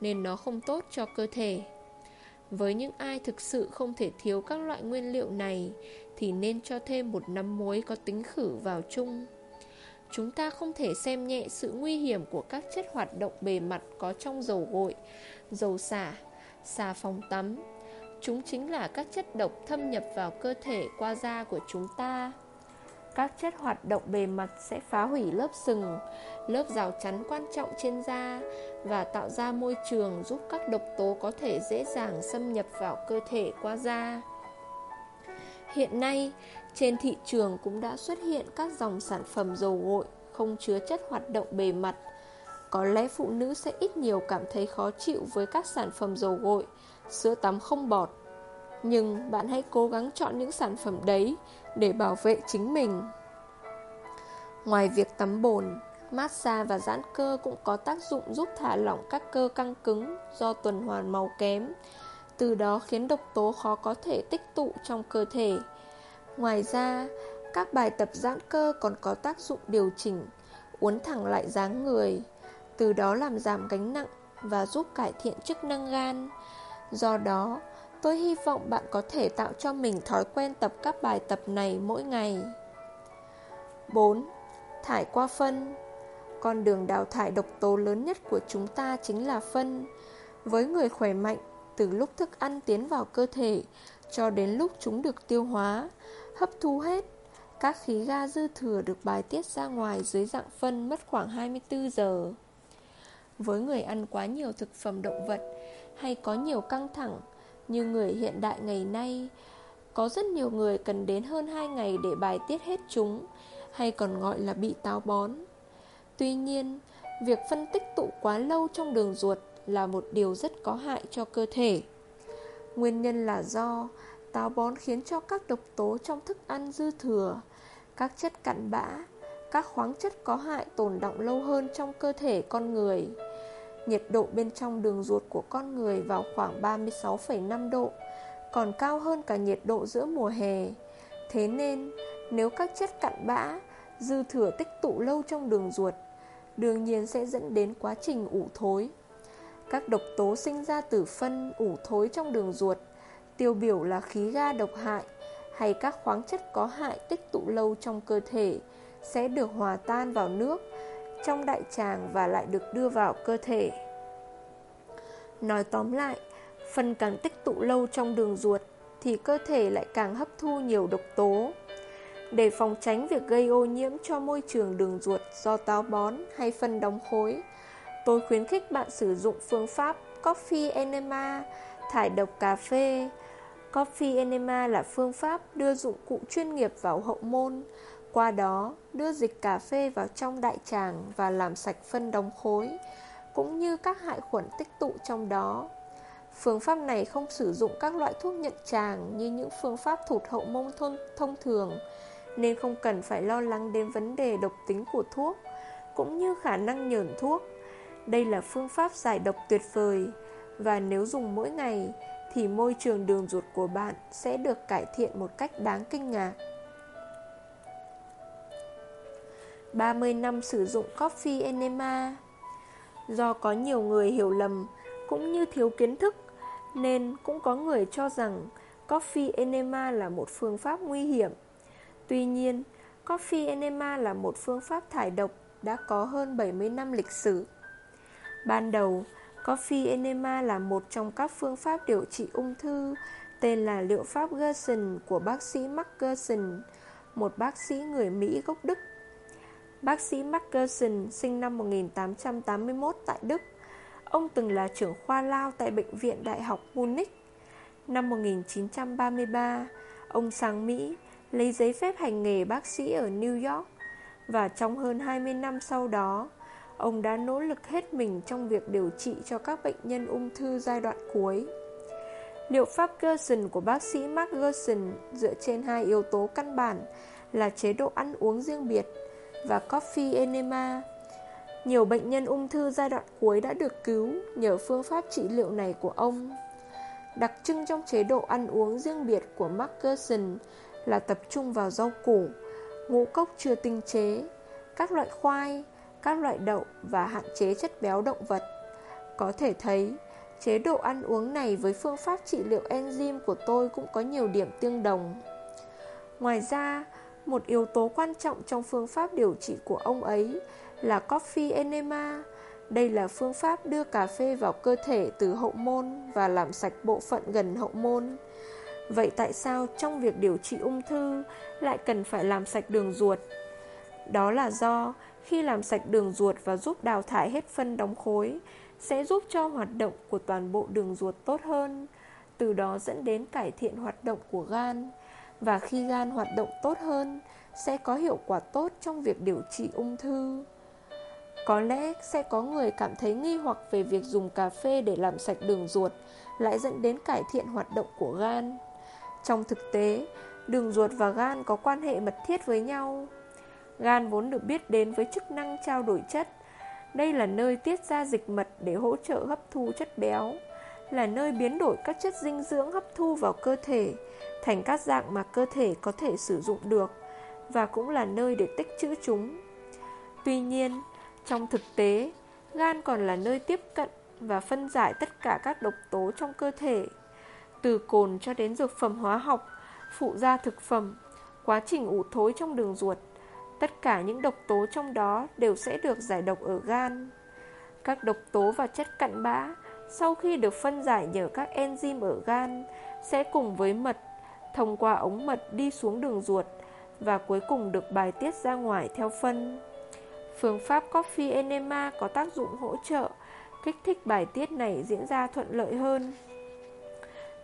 nên nó không tốt cho cơ thể. Với những ai thực sự không thể thiếu các loại nguyên liệu này thì nên cho thêm một nắm muối có tính khử vào chung. Chúng ta không thể xem nhẹ sự nguy hiểm của các chất hoạt động bề mặt có trong dầu gội, dầu xả, xà phòng tắm. Chúng chính là các chất độc thâm nhập vào cơ thể qua da của chúng ta. Các chất hoạt động bề mặt sẽ phá hủy lớp sừng, lớp rào chắn quan trọng trên da và tạo ra môi trường giúp các độc tố có thể dễ dàng xâm nhập vào cơ thể qua da. Hiện nay, trên thị trường cũng đã xuất hiện các dòng sản phẩm dầu gội không chứa chất hoạt động bề mặt. Có lẽ phụ nữ sẽ ít nhiều cảm thấy khó chịu với các sản phẩm dầu gội, sữa tắm không bọt. Nhưng bạn hãy cố gắng chọn những sản phẩm đấy để bảo vệ chính mình. Ngoài việc tắm bồn, massage và giãn cơ cũng có tác dụng giúp thả lỏng các cơ căng cứng do tuần hoàn máu kém, từ đó khiến độc tố khó có thể tích tụ trong cơ thể. Ngoài ra, các bài tập giãn cơ còn có tác dụng điều chỉnh, uốn thẳng lại dáng người, từ đó làm giảm gánh nặng và giúp cải thiện chức năng gan. Do đó, tôi hy vọng bạn có thể tạo cho mình thói quen tập các bài tập này mỗi ngày. 4. Thải qua phân Con đường đào thải độc tố lớn nhất của chúng ta chính là phân. Với người khỏe mạnh, từ lúc thức ăn tiến vào cơ thể cho đến lúc chúng được tiêu hóa, hấp thu hết. Các khí ga dư thừa được bài tiết ra ngoài dưới dạng phân mất khoảng 24 giờ. Với người ăn quá nhiều thực phẩm động vật hay có nhiều căng thẳng như người hiện đại ngày nay, có rất nhiều người cần đến hơn 2 ngày để bài tiết hết chúng, hay còn gọi là bị táo bón. Tuy nhiên, việc phân tích tụ quá lâu trong đường ruột là một điều rất có hại cho cơ thể. Nguyên nhân là do táo bón khiến cho các độc tố trong thức ăn dư thừa, các chất cặn bã, các khoáng chất có hại tồn động lâu hơn trong cơ thể con người. Nhiệt độ bên trong đường ruột của con người vào khoảng 36,5 độ, còn cao hơn cả nhiệt độ giữa mùa hè. Thế nên, nếu các chất cặn bã, dư thừa tích tụ lâu trong đường ruột, đương nhiên sẽ dẫn đến quá trình ủ thối. Các độc tố sinh ra từ phân ủ thối trong đường ruột, tiêu biểu là khí ga độc hại hay các khoáng chất có hại tích tụ lâu trong cơ thể sẽ được hòa tan vào nước trong đại tràng và lại được đưa vào cơ thể. Nói tóm lại, phần càng tích tụ lâu trong đường ruột thì cơ thể lại càng hấp thu nhiều độc tố. Để phòng tránh việc gây ô nhiễm cho môi trường đường ruột do táo bón hay phân đóng khối, tôi khuyến khích bạn sử dụng phương pháp Coffee Enema, thải độc cà phê. Coffee Enema là phương pháp đưa dụng cụ chuyên nghiệp vào hậu môn, qua đó đưa dịch cà phê vào trong đại tràng và làm sạch phân đóng khối, cũng như các hại khuẩn tích tụ trong đó. Phương pháp này không sử dụng các loại thuốc nhận tràng như những phương pháp thụt hậu môn thông, thông thường, nên không cần phải lo lắng đến vấn đề độc tính của thuốc, cũng như khả năng nhờn thuốc. Đây là phương pháp giải độc tuyệt vời, và nếu dùng mỗi ngày, thì môi trường đường ruột của bạn sẽ được cải thiện một cách đáng kinh ngạc. 30 năm sử dụng Coffee Enema Do có nhiều người hiểu lầm cũng như thiếu kiến thức nên cũng có người cho rằng Coffee Enema là một phương pháp nguy hiểm. Tuy nhiên, Coffee Enema là một phương pháp thải độc đã có hơn 70 năm lịch sử. Ban đầu, Coffee Enema là một trong các phương pháp điều trị ung thư tên là liệu pháp Gerson của bác sĩ Mark Gerson, một bác sĩ người Mỹ gốc Đức Bác sĩ Mackerson sinh năm 1881 tại Đức. Ông từng là trưởng khoa lao tại Bệnh viện Đại học Munich. Năm 1933, ông sang Mỹ lấy giấy phép hành nghề bác sĩ ở New York và trong hơn 20 năm sau đó, ông đã nỗ lực hết mình trong việc điều trị cho các bệnh nhân ung thư giai đoạn cuối. Liệu pháp Gerson của bác sĩ Mark Gerson dựa trên hai yếu tố căn bản là chế độ ăn uống riêng biệt và coffee enema. Nhiều bệnh nhân ung thư giai đoạn cuối đã được cứu nhờ phương pháp trị liệu này của ông. Đặc trưng trong chế độ ăn uống riêng biệt của Mark Gerson là tập trung vào rau củ, ngũ cốc chưa tinh chế, các loại khoai, các loại đậu và hạn chế chất béo động vật. Có thể thấy, chế độ ăn uống này với phương pháp trị liệu enzyme của tôi cũng có nhiều điểm tương đồng. Ngoài ra, một yếu tố quan trọng trong phương pháp điều trị của ông ấy là coffee enema. Đây là phương pháp đưa cà phê vào cơ thể từ hậu môn và làm sạch bộ phận gần hậu môn. Vậy tại sao trong việc điều trị ung thư lại cần phải làm sạch đường ruột? Đó là do khi làm sạch đường ruột và giúp đào thải hết phân đóng khối sẽ giúp cho hoạt động của toàn bộ đường ruột tốt hơn, từ đó dẫn đến cải thiện hoạt động của gan và khi gan hoạt động tốt hơn sẽ có hiệu quả tốt trong việc điều trị ung thư. Có lẽ sẽ có người cảm thấy nghi hoặc về việc dùng cà phê để làm sạch đường ruột lại dẫn đến cải thiện hoạt động của gan. Trong thực tế, đường ruột và gan có quan hệ mật thiết với nhau. Gan vốn được biết đến với chức năng trao đổi chất. Đây là nơi tiết ra dịch mật để hỗ trợ hấp thu chất béo, là nơi biến đổi các chất dinh dưỡng hấp thu vào cơ thể thành các dạng mà cơ thể có thể sử dụng được và cũng là nơi để tích trữ chúng. Tuy nhiên, trong thực tế, gan còn là nơi tiếp cận và phân giải tất cả các độc tố trong cơ thể, từ cồn cho đến dược phẩm hóa học, phụ gia thực phẩm, quá trình ủ thối trong đường ruột. Tất cả những độc tố trong đó đều sẽ được giải độc ở gan. Các độc tố và chất cặn bã sau khi được phân giải nhờ các enzyme ở gan sẽ cùng với mật thông qua ống mật đi xuống đường ruột và cuối cùng được bài tiết ra ngoài theo phân. Phương pháp Coffee Enema có tác dụng hỗ trợ kích thích bài tiết này diễn ra thuận lợi hơn.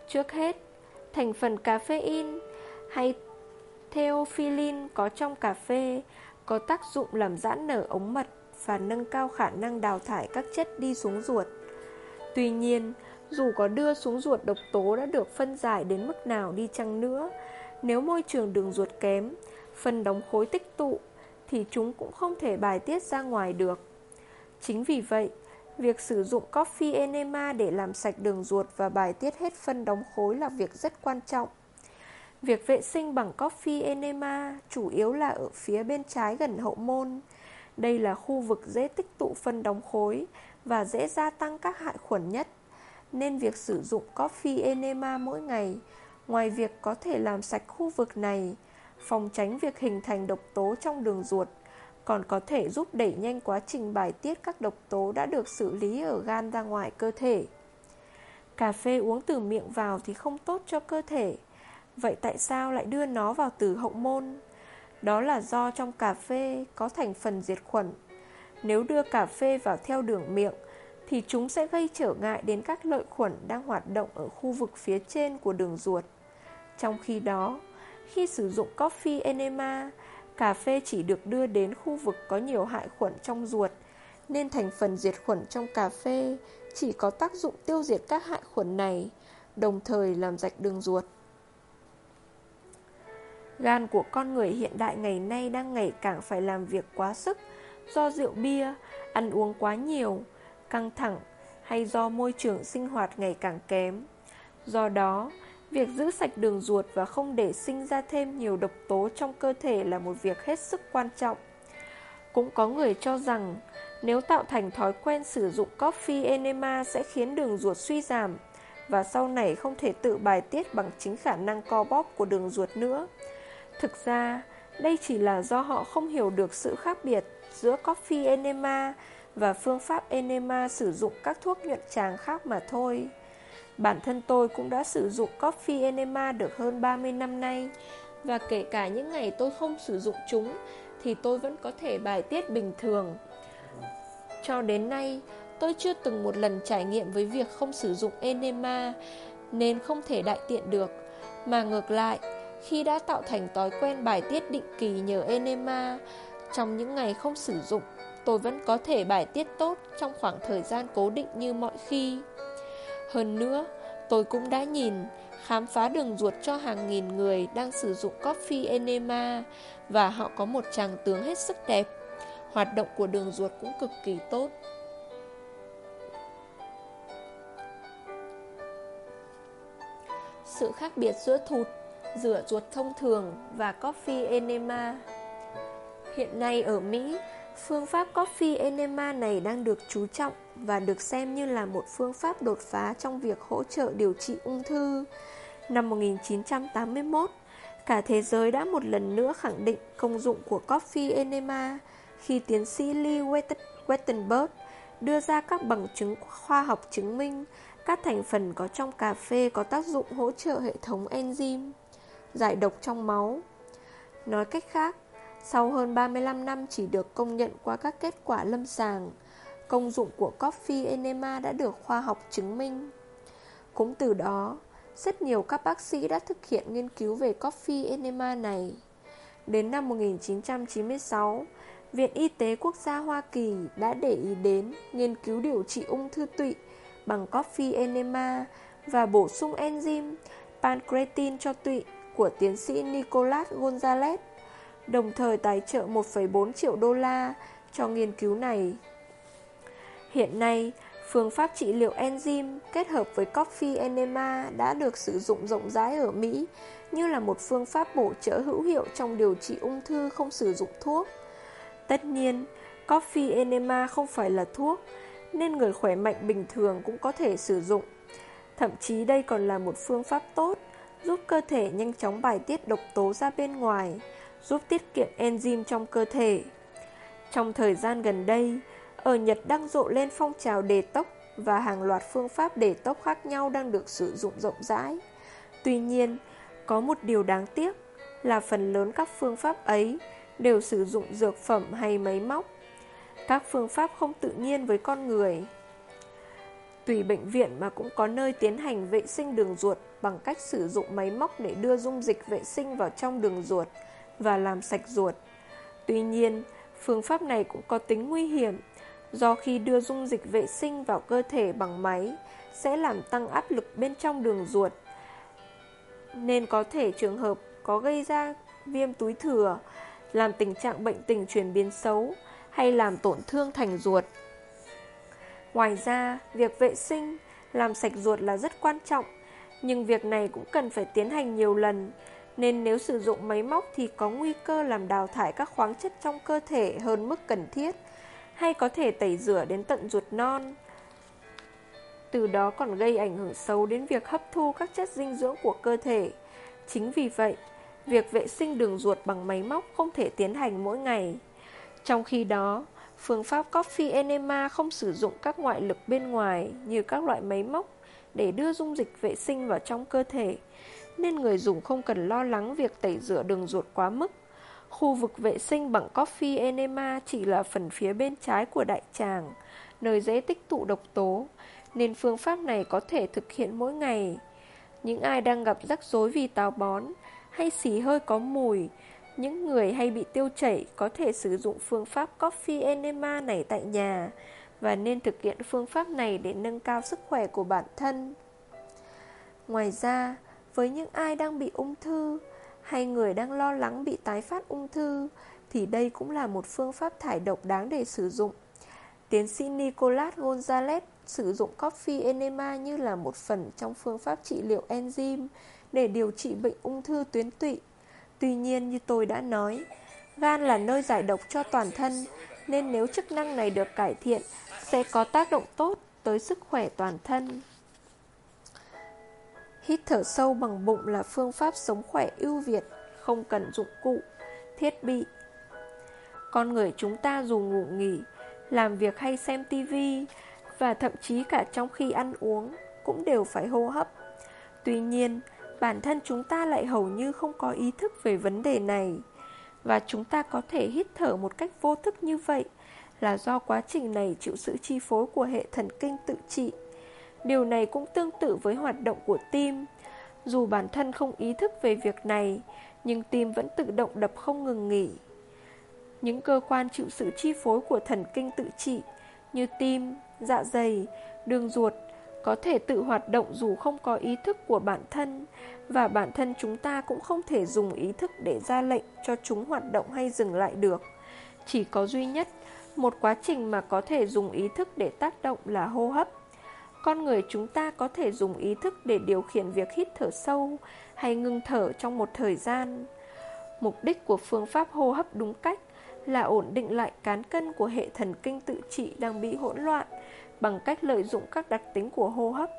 Trước hết, Thành phần caffeine hay theophylline có trong cà phê có tác dụng làm giãn nở ống mật và nâng cao khả năng đào thải các chất đi xuống ruột. Tuy nhiên, dù có đưa xuống ruột độc tố đã được phân giải đến mức nào đi chăng nữa, nếu môi trường đường ruột kém, phần đóng khối tích tụ, thì chúng cũng không thể bài tiết ra ngoài được. Chính vì vậy, việc sử dụng coffee enema để làm sạch đường ruột và bài tiết hết phân đóng khối là việc rất quan trọng. Việc vệ sinh bằng coffee enema chủ yếu là ở phía bên trái gần hậu môn. Đây là khu vực dễ tích tụ phân đóng khối và dễ gia tăng các hại khuẩn nhất. Nên việc sử dụng coffee enema mỗi ngày, ngoài việc có thể làm sạch khu vực này, phòng tránh việc hình thành độc tố trong đường ruột, còn có thể giúp đẩy nhanh quá trình bài tiết các độc tố đã được xử lý ở gan ra ngoài cơ thể. Cà phê uống từ miệng vào thì không tốt cho cơ thể. Vậy tại sao lại đưa nó vào từ hậu môn? Đó là do trong cà phê có thành phần diệt khuẩn. Nếu đưa cà phê vào theo đường miệng, thì chúng sẽ gây trở ngại đến các lợi khuẩn đang hoạt động ở khu vực phía trên của đường ruột. Trong khi đó, khi sử dụng coffee enema, cà phê chỉ được đưa đến khu vực có nhiều hại khuẩn trong ruột, nên thành phần diệt khuẩn trong cà phê chỉ có tác dụng tiêu diệt các hại khuẩn này, đồng thời làm rạch đường ruột. Gan của con người hiện đại ngày nay đang ngày càng phải làm việc quá sức do rượu bia, ăn uống quá nhiều, căng thẳng hay do môi trường sinh hoạt ngày càng kém. Do đó, việc giữ sạch đường ruột và không để sinh ra thêm nhiều độc tố trong cơ thể là một việc hết sức quan trọng. Cũng có người cho rằng nếu tạo thành thói quen sử dụng coffee enema sẽ khiến đường ruột suy giảm và sau này không thể tự bài tiết bằng chính khả năng co bóp của đường ruột nữa. Thực ra, đây chỉ là do họ không hiểu được sự khác biệt giữa coffee enema và phương pháp enema sử dụng các thuốc nhuận tràng khác mà thôi. Bản thân tôi cũng đã sử dụng coffee enema được hơn 30 năm nay và kể cả những ngày tôi không sử dụng chúng thì tôi vẫn có thể bài tiết bình thường. Cho đến nay, tôi chưa từng một lần trải nghiệm với việc không sử dụng enema nên không thể đại tiện được, mà ngược lại, khi đã tạo thành thói quen bài tiết định kỳ nhờ enema, trong những ngày không sử dụng, tôi vẫn có thể bài tiết tốt trong khoảng thời gian cố định như mọi khi. Hơn nữa, tôi cũng đã nhìn, khám phá đường ruột cho hàng nghìn người đang sử dụng coffee enema và họ có một tràng tướng hết sức đẹp. Hoạt động của đường ruột cũng cực kỳ tốt. Sự khác biệt giữa thụt rửa ruột thông thường và coffee enema. Hiện nay ở Mỹ, phương pháp coffee enema này đang được chú trọng và được xem như là một phương pháp đột phá trong việc hỗ trợ điều trị ung thư. Năm 1981, cả thế giới đã một lần nữa khẳng định công dụng của coffee enema khi tiến sĩ Lee Wettenberg đưa ra các bằng chứng khoa học chứng minh các thành phần có trong cà phê có tác dụng hỗ trợ hệ thống enzyme giải độc trong máu. Nói cách khác, sau hơn 35 năm chỉ được công nhận qua các kết quả lâm sàng, công dụng của coffee enema đã được khoa học chứng minh. Cũng từ đó, rất nhiều các bác sĩ đã thực hiện nghiên cứu về coffee enema này. Đến năm 1996, Viện Y tế Quốc gia Hoa Kỳ đã để ý đến nghiên cứu điều trị ung thư tụy bằng coffee enema và bổ sung enzyme pancreatin cho tụy của tiến sĩ Nicolas Gonzalez, đồng thời tài trợ 1,4 triệu đô la cho nghiên cứu này. Hiện nay, phương pháp trị liệu enzyme kết hợp với coffee enema đã được sử dụng rộng rãi ở Mỹ như là một phương pháp bổ trợ hữu hiệu trong điều trị ung thư không sử dụng thuốc. Tất nhiên, coffee enema không phải là thuốc, nên người khỏe mạnh bình thường cũng có thể sử dụng. Thậm chí đây còn là một phương pháp tốt giúp cơ thể nhanh chóng bài tiết độc tố ra bên ngoài, giúp tiết kiệm enzyme trong cơ thể. Trong thời gian gần đây, ở Nhật đang rộ lên phong trào đề tốc và hàng loạt phương pháp đề tốc khác nhau đang được sử dụng rộng rãi. Tuy nhiên, có một điều đáng tiếc là phần lớn các phương pháp ấy đều sử dụng dược phẩm hay máy móc. Các phương pháp không tự nhiên với con người. Tùy bệnh viện mà cũng có nơi tiến hành vệ sinh đường ruột bằng cách sử dụng máy móc để đưa dung dịch vệ sinh vào trong đường ruột và làm sạch ruột. Tuy nhiên, phương pháp này cũng có tính nguy hiểm do khi đưa dung dịch vệ sinh vào cơ thể bằng máy sẽ làm tăng áp lực bên trong đường ruột nên có thể trường hợp có gây ra viêm túi thừa, làm tình trạng bệnh tình chuyển biến xấu hay làm tổn thương thành ruột. Ngoài ra, việc vệ sinh, làm sạch ruột là rất quan trọng, nhưng việc này cũng cần phải tiến hành nhiều lần, nên nếu sử dụng máy móc thì có nguy cơ làm đào thải các khoáng chất trong cơ thể hơn mức cần thiết, hay có thể tẩy rửa đến tận ruột non. Từ đó còn gây ảnh hưởng xấu đến việc hấp thu các chất dinh dưỡng của cơ thể. Chính vì vậy, việc vệ sinh đường ruột bằng máy móc không thể tiến hành mỗi ngày. Trong khi đó, phương pháp Coffee Enema không sử dụng các ngoại lực bên ngoài như các loại máy móc để đưa dung dịch vệ sinh vào trong cơ thể, nên người dùng không cần lo lắng việc tẩy rửa đường ruột quá mức. Khu vực vệ sinh bằng Coffee Enema chỉ là phần phía bên trái của đại tràng, nơi dễ tích tụ độc tố, nên phương pháp này có thể thực hiện mỗi ngày. Những ai đang gặp rắc rối vì táo bón hay xì hơi có mùi, những người hay bị tiêu chảy có thể sử dụng phương pháp Coffee Enema này tại nhà và nên thực hiện phương pháp này để nâng cao sức khỏe của bản thân. Ngoài ra, với những ai đang bị ung thư hay người đang lo lắng bị tái phát ung thư thì đây cũng là một phương pháp thải độc đáng để sử dụng. Tiến sĩ Nicolas Gonzalez sử dụng coffee enema như là một phần trong phương pháp trị liệu enzyme để điều trị bệnh ung thư tuyến tụy. Tuy nhiên như tôi đã nói, gan là nơi giải độc cho toàn thân, nên nếu chức năng này được cải thiện, sẽ có tác động tốt tới sức khỏe toàn thân. Hít thở sâu bằng bụng là phương pháp sống khỏe ưu việt, không cần dụng cụ, thiết bị. Con người chúng ta dù ngủ nghỉ, làm việc hay xem tivi và thậm chí cả trong khi ăn uống cũng đều phải hô hấp. Tuy nhiên, bản thân chúng ta lại hầu như không có ý thức về vấn đề này. Và chúng ta có thể hít thở một cách vô thức như vậy là do quá trình này chịu sự chi phối của hệ thần kinh tự trị. Điều này cũng tương tự với hoạt động của tim. Dù bản thân không ý thức về việc này, nhưng tim vẫn tự động đập không ngừng nghỉ. Những cơ quan chịu sự chi phối của thần kinh tự trị như tim, dạ dày, đường ruột có thể tự hoạt động dù không có ý thức của bản thân và bản thân chúng ta cũng không thể dùng ý thức để ra lệnh cho chúng hoạt động hay dừng lại được. Chỉ có duy nhất một quá trình mà có thể dùng ý thức để tác động là hô hấp. Con người chúng ta có thể dùng ý thức để điều khiển việc hít thở sâu hay ngưng thở trong một thời gian. Mục đích của phương pháp hô hấp đúng cách là ổn định lại cán cân của hệ thần kinh tự trị đang bị hỗn loạn bằng cách lợi dụng các đặc tính của hô hấp.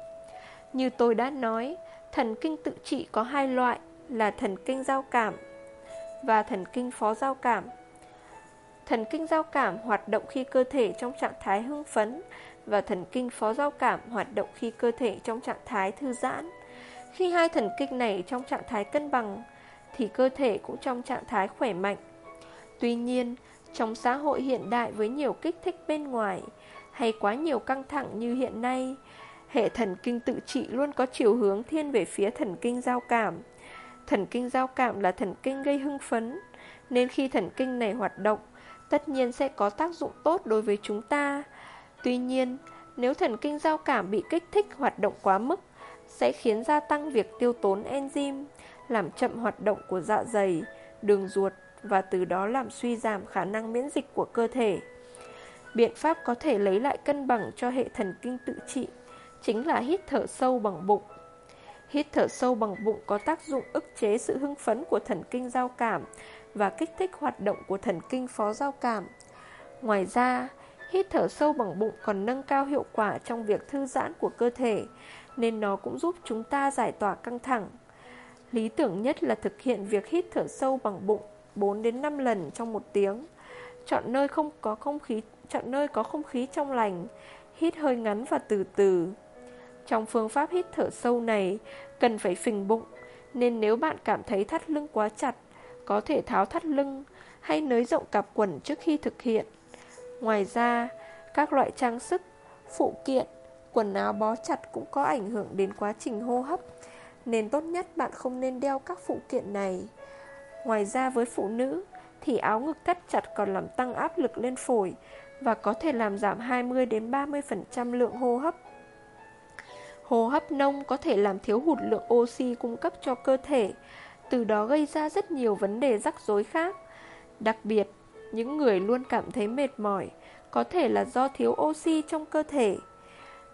Như tôi đã nói, thần kinh tự trị có hai loại là thần kinh giao cảm và thần kinh phó giao cảm. Thần kinh giao cảm hoạt động khi cơ thể trong trạng thái hưng phấn và thần kinh phó giao cảm hoạt động khi cơ thể trong trạng thái thư giãn. Khi hai thần kinh này trong trạng thái cân bằng thì cơ thể cũng trong trạng thái khỏe mạnh. Tuy nhiên, trong xã hội hiện đại với nhiều kích thích bên ngoài hay quá nhiều căng thẳng như hiện nay, hệ thần kinh tự trị luôn có chiều hướng thiên về phía thần kinh giao cảm. Thần kinh giao cảm là thần kinh gây hưng phấn, nên khi thần kinh này hoạt động, tất nhiên sẽ có tác dụng tốt đối với chúng ta. Tuy nhiên, nếu thần kinh giao cảm bị kích thích hoạt động quá mức, sẽ khiến gia tăng việc tiêu tốn enzyme, làm chậm hoạt động của dạ dày, đường ruột và từ đó làm suy giảm khả năng miễn dịch của cơ thể. Biện pháp có thể lấy lại cân bằng cho hệ thần kinh tự trị chính là hít thở sâu bằng bụng. Hít thở sâu bằng bụng có tác dụng ức chế sự hưng phấn của thần kinh giao cảm và kích thích hoạt động của thần kinh phó giao cảm. Ngoài ra, hít thở sâu bằng bụng còn nâng cao hiệu quả trong việc thư giãn của cơ thể, nên nó cũng giúp chúng ta giải tỏa căng thẳng. Lý tưởng nhất là thực hiện việc hít thở sâu bằng bụng 4 đến 5 lần trong một tiếng. Chọn nơi không có không khí, chọn nơi có không khí trong lành, hít hơi ngắn và từ từ. Trong phương pháp hít thở sâu này, cần phải phình bụng, nên nếu bạn cảm thấy thắt lưng quá chặt, có thể tháo thắt lưng hay nới rộng cặp quần trước khi thực hiện. Ngoài ra, các loại trang sức, phụ kiện quần áo bó chặt cũng có ảnh hưởng đến quá trình hô hấp Nên tốt nhất bạn không nên đeo các phụ kiện này Ngoài ra với phụ nữ thì áo ngực thắt chặt còn làm tăng áp lực lên phổi và có thể làm giảm 20 đến 30% lượng hô hấp. Hô hấp nông có thể làm thiếu hụt lượng oxy cung cấp cho cơ thể, từ đó gây ra rất nhiều vấn đề rắc rối khác. Đặc biệt, những người luôn cảm thấy mệt mỏi có thể là do thiếu oxy trong cơ thể.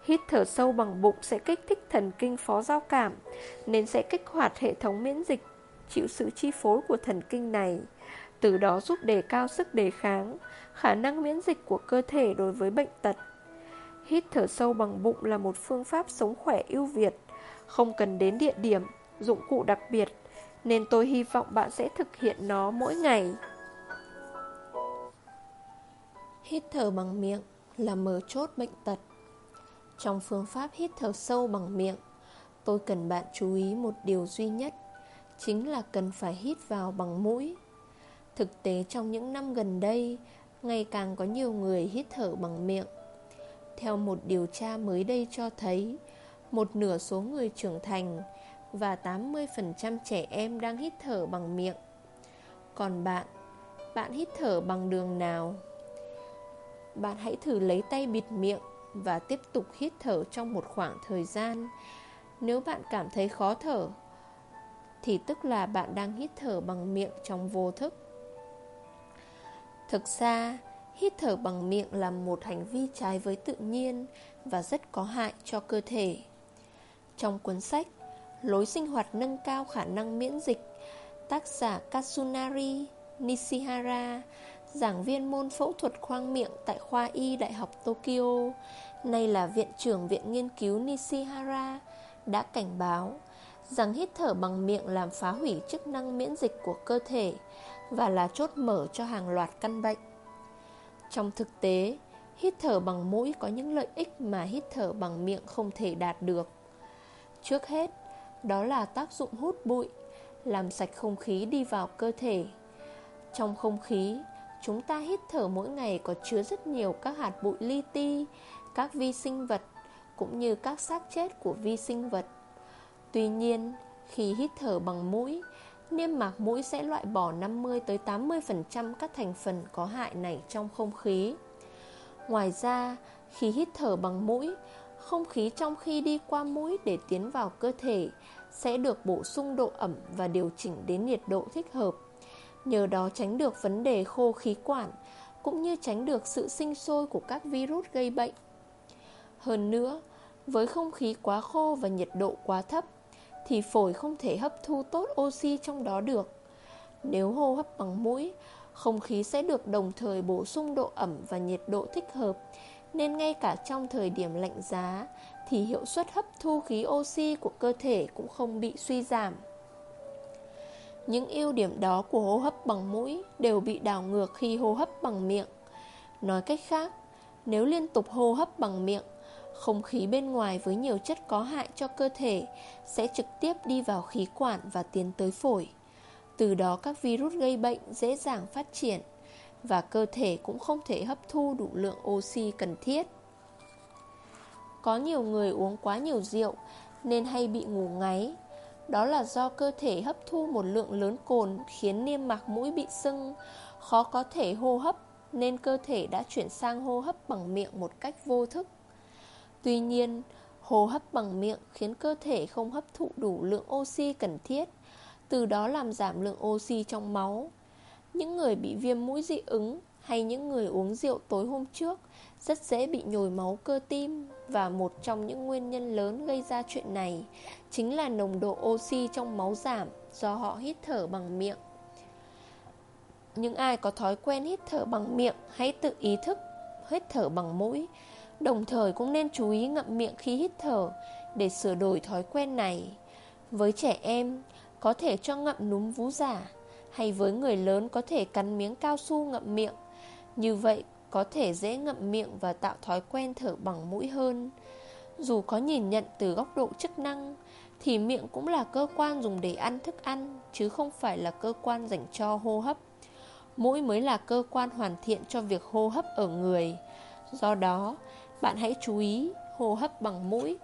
Hít thở sâu bằng bụng sẽ kích thích thần kinh phó giao cảm, nên sẽ kích hoạt hệ thống miễn dịch, chịu sự chi phối của thần kinh này từ đó giúp đề cao sức đề kháng, khả năng miễn dịch của cơ thể đối với bệnh tật. Hít thở sâu bằng bụng là một phương pháp sống khỏe ưu việt, không cần đến địa điểm, dụng cụ đặc biệt, nên tôi hy vọng bạn sẽ thực hiện nó mỗi ngày. Hít thở bằng miệng là mở chốt bệnh tật. Trong phương pháp hít thở sâu bằng miệng, tôi cần bạn chú ý một điều duy nhất, chính là cần phải hít vào bằng mũi Thực tế trong những năm gần đây, ngày càng có nhiều người hít thở bằng miệng. Theo một điều tra mới đây cho thấy, một nửa số người trưởng thành và 80% trẻ em đang hít thở bằng miệng. Còn bạn, bạn hít thở bằng đường nào? Bạn hãy thử lấy tay bịt miệng và tiếp tục hít thở trong một khoảng thời gian. Nếu bạn cảm thấy khó thở, thì tức là bạn đang hít thở bằng miệng trong vô thức. Thực ra, hít thở bằng miệng là một hành vi trái với tự nhiên và rất có hại cho cơ thể. Trong cuốn sách Lối sinh hoạt nâng cao khả năng miễn dịch, tác giả Katsunari Nishihara, giảng viên môn phẫu thuật khoang miệng tại khoa y Đại học Tokyo, nay là viện trưởng viện nghiên cứu Nishihara, đã cảnh báo rằng hít thở bằng miệng làm phá hủy chức năng miễn dịch của cơ thể và là chốt mở cho hàng loạt căn bệnh. Trong thực tế, hít thở bằng mũi có những lợi ích mà hít thở bằng miệng không thể đạt được. Trước hết, đó là tác dụng hút bụi, làm sạch không khí đi vào cơ thể. Trong không khí, chúng ta hít thở mỗi ngày có chứa rất nhiều các hạt bụi li ti, các vi sinh vật, cũng như các xác chết của vi sinh vật. Tuy nhiên, khi hít thở bằng mũi, niêm mạc mũi sẽ loại bỏ 50-80% các thành phần có hại này trong không khí. Ngoài ra, khi hít thở bằng mũi, không khí trong khi đi qua mũi để tiến vào cơ thể sẽ được bổ sung độ ẩm và điều chỉnh đến nhiệt độ thích hợp. Nhờ đó tránh được vấn đề khô khí quản, cũng như tránh được sự sinh sôi của các virus gây bệnh. Hơn nữa, với không khí quá khô và nhiệt độ quá thấp, thì phổi không thể hấp thu tốt oxy trong đó được. Nếu hô hấp bằng mũi, không khí sẽ được đồng thời bổ sung độ ẩm và nhiệt độ thích hợp, nên ngay cả trong thời điểm lạnh giá thì hiệu suất hấp thu khí oxy của cơ thể cũng không bị suy giảm. Những ưu điểm đó của hô hấp bằng mũi đều bị đảo ngược khi hô hấp bằng miệng. Nói cách khác, nếu liên tục hô hấp bằng miệng không khí bên ngoài với nhiều chất có hại cho cơ thể sẽ trực tiếp đi vào khí quản và tiến tới phổi. Từ đó các virus gây bệnh dễ dàng phát triển và cơ thể cũng không thể hấp thu đủ lượng oxy cần thiết. Có nhiều người uống quá nhiều rượu nên hay bị ngủ ngáy. Đó là do cơ thể hấp thu một lượng lớn cồn khiến niêm mạc mũi bị sưng, khó có thể hô hấp nên cơ thể đã chuyển sang hô hấp bằng miệng một cách vô thức. Tuy nhiên, hô hấp bằng miệng khiến cơ thể không hấp thụ đủ lượng oxy cần thiết, từ đó làm giảm lượng oxy trong máu. Những người bị viêm mũi dị ứng hay những người uống rượu tối hôm trước rất dễ bị nhồi máu cơ tim và một trong những nguyên nhân lớn gây ra chuyện này chính là nồng độ oxy trong máu giảm do họ hít thở bằng miệng. Những ai có thói quen hít thở bằng miệng hãy tự ý thức hít thở bằng mũi. Đồng thời cũng nên chú ý ngậm miệng khi hít thở Để sửa đổi thói quen này. Với trẻ em, Có thể cho ngậm núm vú giả Hay với người lớn có thể cắn miếng cao su ngậm miệng. Như vậy, có thể dễ ngậm miệng Và tạo thói quen thở bằng mũi hơn. Dù có nhìn nhận từ góc độ chức năng thì miệng cũng là cơ quan dùng để ăn thức ăn Chứ không phải là cơ quan dành cho hô hấp Mũi mới là cơ quan hoàn thiện cho việc hô hấp ở người Do đó, bạn hãy chú ý hô hấp bằng mũi.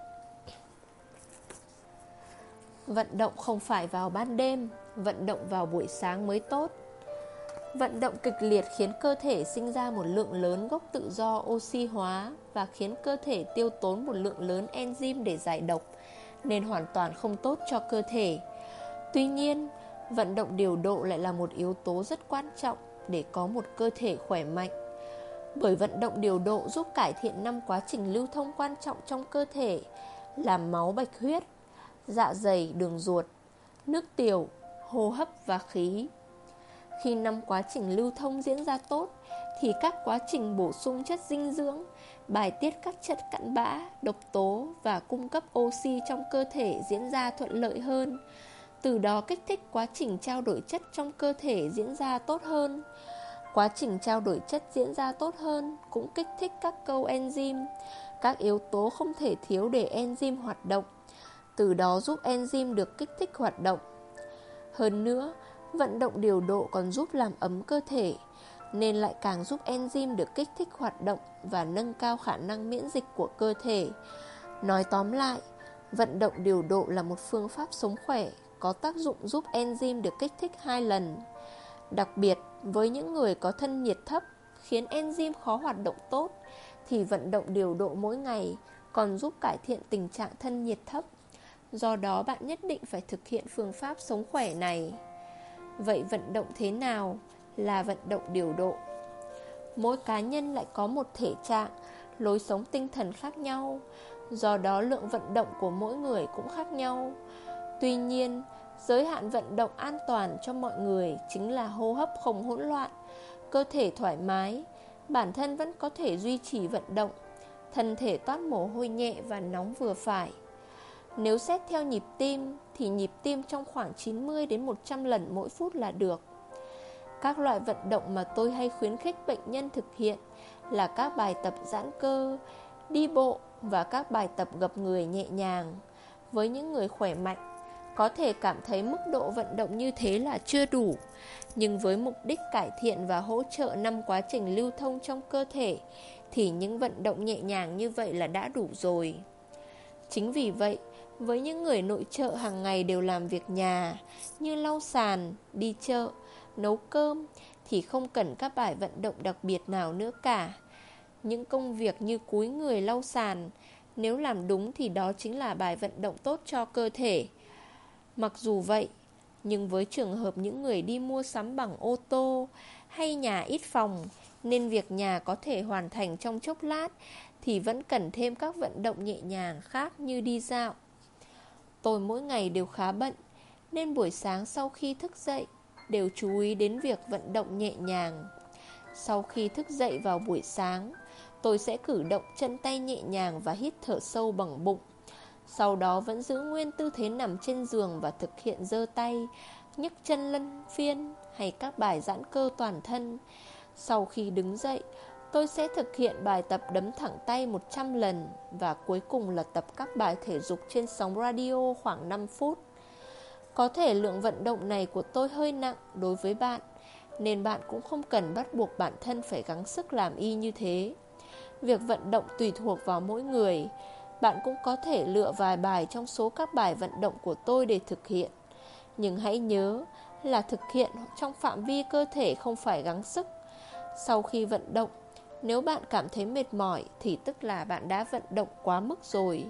Vận động không phải vào ban đêm, vận động vào buổi sáng mới tốt. Vận động kịch liệt khiến cơ thể sinh ra một lượng lớn gốc tự do oxy hóa và khiến cơ thể tiêu tốn một lượng lớn enzyme để giải độc, nên hoàn toàn không tốt cho cơ thể. Tuy nhiên, vận động điều độ lại là một yếu tố rất quan trọng để có một cơ thể khỏe mạnh. Bởi vận động điều độ giúp cải thiện năm quá trình lưu thông quan trọng trong cơ thể, làm máu bạch huyết, dạ dày, đường ruột, nước tiểu, hô hấp và khí. Khi năm quá trình lưu thông diễn ra tốt thì các quá trình bổ sung chất dinh dưỡng, bài tiết các chất cặn bã, độc tố và cung cấp oxy trong cơ thể diễn ra thuận lợi hơn. Từ đó kích thích quá trình trao đổi chất trong cơ thể diễn ra tốt hơn. Quá trình trao đổi chất diễn ra tốt hơn cũng kích thích các câu enzyme, các yếu tố không thể thiếu để enzyme hoạt động. Từ đó giúp enzyme được kích thích hoạt động. Hơn nữa, vận động điều độ còn giúp làm ấm cơ thể, nên lại càng giúp enzyme được kích thích hoạt động và nâng cao khả năng miễn dịch của cơ thể. Nói tóm lại, vận động điều độ là một phương pháp sống khỏe, có tác dụng giúp enzyme được kích thích hai lần. Đặc biệt, với những người có thân nhiệt thấp, khiến enzyme khó hoạt động tốt, thì vận động điều độ mỗi ngày còn giúp cải thiện tình trạng thân nhiệt thấp. Do đó bạn nhất định phải thực hiện phương pháp sống khỏe này. Vậy vận động thế nào là vận động điều độ? Mỗi cá nhân lại có một thể trạng, lối sống tinh thần khác nhau, do đó lượng vận động của mỗi người cũng khác nhau. Tuy nhiên, giới hạn vận động an toàn cho mọi người chính là hô hấp không hỗn loạn, cơ thể thoải mái, bản thân vẫn có thể duy trì vận động, thân thể toát mồ hôi nhẹ và nóng vừa phải. Nếu xét theo nhịp tim thì nhịp tim trong khoảng 90 đến 100 lần mỗi phút là được. Các loại vận động mà tôi hay khuyến khích bệnh nhân thực hiện là các bài tập giãn cơ, đi bộ và các bài tập gập người nhẹ nhàng. Với những người khỏe mạnh, có thể cảm thấy mức độ vận động như thế là chưa đủ, nhưng với mục đích cải thiện và hỗ trợ năm quá trình lưu thông trong cơ thể thì những vận động nhẹ nhàng như vậy là đã đủ rồi. Chính vì vậy, với những người nội trợ hàng ngày đều làm việc nhà như lau sàn, đi chợ, nấu cơm thì không cần các bài vận động đặc biệt nào nữa cả. Những công việc như cúi người lau sàn, nếu làm đúng thì đó chính là bài vận động tốt cho cơ thể. Mặc dù vậy, nhưng với trường hợp những người đi mua sắm bằng ô tô hay nhà ít phòng nên việc nhà có thể hoàn thành trong chốc lát thì vẫn cần thêm các vận động nhẹ nhàng khác như đi dạo, Tôi mỗi ngày đều khá bận Nên buổi sáng sau khi thức dậy Đều chú ý đến việc vận động nhẹ nhàng. Sau khi thức dậy vào buổi sáng, Tôi sẽ cử động chân tay nhẹ nhàng và hít thở sâu bằng bụng. Sau đó vẫn giữ nguyên tư thế nằm trên giường và thực hiện giơ tay, nhấc chân lân phiên hay các bài giãn cơ toàn thân. Sau khi đứng dậy, Tôi sẽ thực hiện bài tập đấm thẳng tay 100 lần và cuối cùng là tập các bài thể dục trên sóng radio khoảng 5 phút. Có thể lượng vận động này của tôi hơi nặng đối với bạn, nên bạn cũng không cần bắt buộc bản thân phải gắng sức làm y như thế. Việc vận động tùy thuộc vào mỗi người, bạn cũng có thể lựa vài bài trong số các bài vận động của tôi để thực hiện. Nhưng hãy nhớ là thực hiện trong phạm vi cơ thể không phải gắng sức. Sau khi vận động, nếu bạn cảm thấy mệt mỏi thì tức là bạn đã vận động quá mức rồi.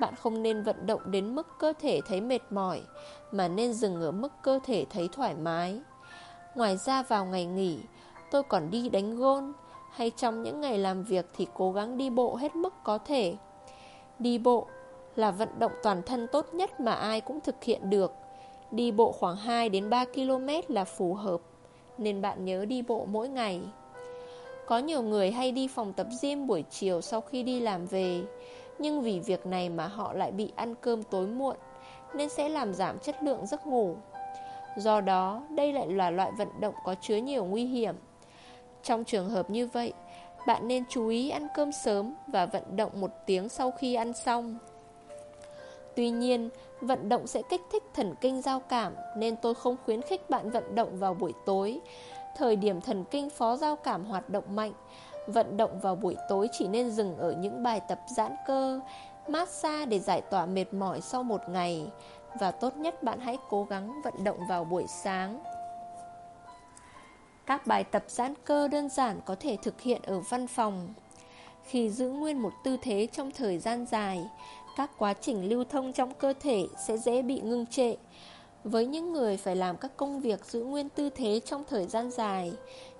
Bạn không nên vận động đến mức cơ thể thấy mệt mỏi, mà nên dừng ở mức cơ thể thấy thoải mái. Ngoài ra vào ngày nghỉ, tôi còn đi đánh gôn, hay trong những ngày làm việc thì cố gắng đi bộ hết mức có thể. Đi bộ là vận động toàn thân tốt nhất mà ai cũng thực hiện được. Đi bộ khoảng 2 đến 3 km là phù hợp, nên bạn nhớ đi bộ mỗi ngày. Có nhiều người hay đi phòng tập gym buổi chiều sau khi đi làm về nhưng vì việc này mà họ lại bị ăn cơm tối muộn Nên sẽ làm giảm chất lượng giấc ngủ. Do đó, đây lại là loại vận động có chứa nhiều nguy hiểm. Trong trường hợp như vậy, bạn nên chú ý ăn cơm sớm và vận động một tiếng sau khi ăn xong. Tuy nhiên, vận động sẽ kích thích thần kinh giao cảm nên tôi không khuyến khích bạn vận động vào buổi tối. Thời điểm thần kinh phó giao cảm hoạt động mạnh Vận động vào buổi tối chỉ nên dừng ở những bài tập giãn cơ, massage để giải tỏa mệt mỏi sau một ngày và tốt nhất bạn hãy cố gắng vận động vào buổi sáng. Các bài tập giãn cơ đơn giản có thể thực hiện ở văn phòng. Khi giữ nguyên một tư thế trong thời gian dài, các quá trình lưu thông trong cơ thể sẽ dễ bị ngưng trệ. Với những người phải làm các công việc giữ nguyên tư thế trong thời gian dài,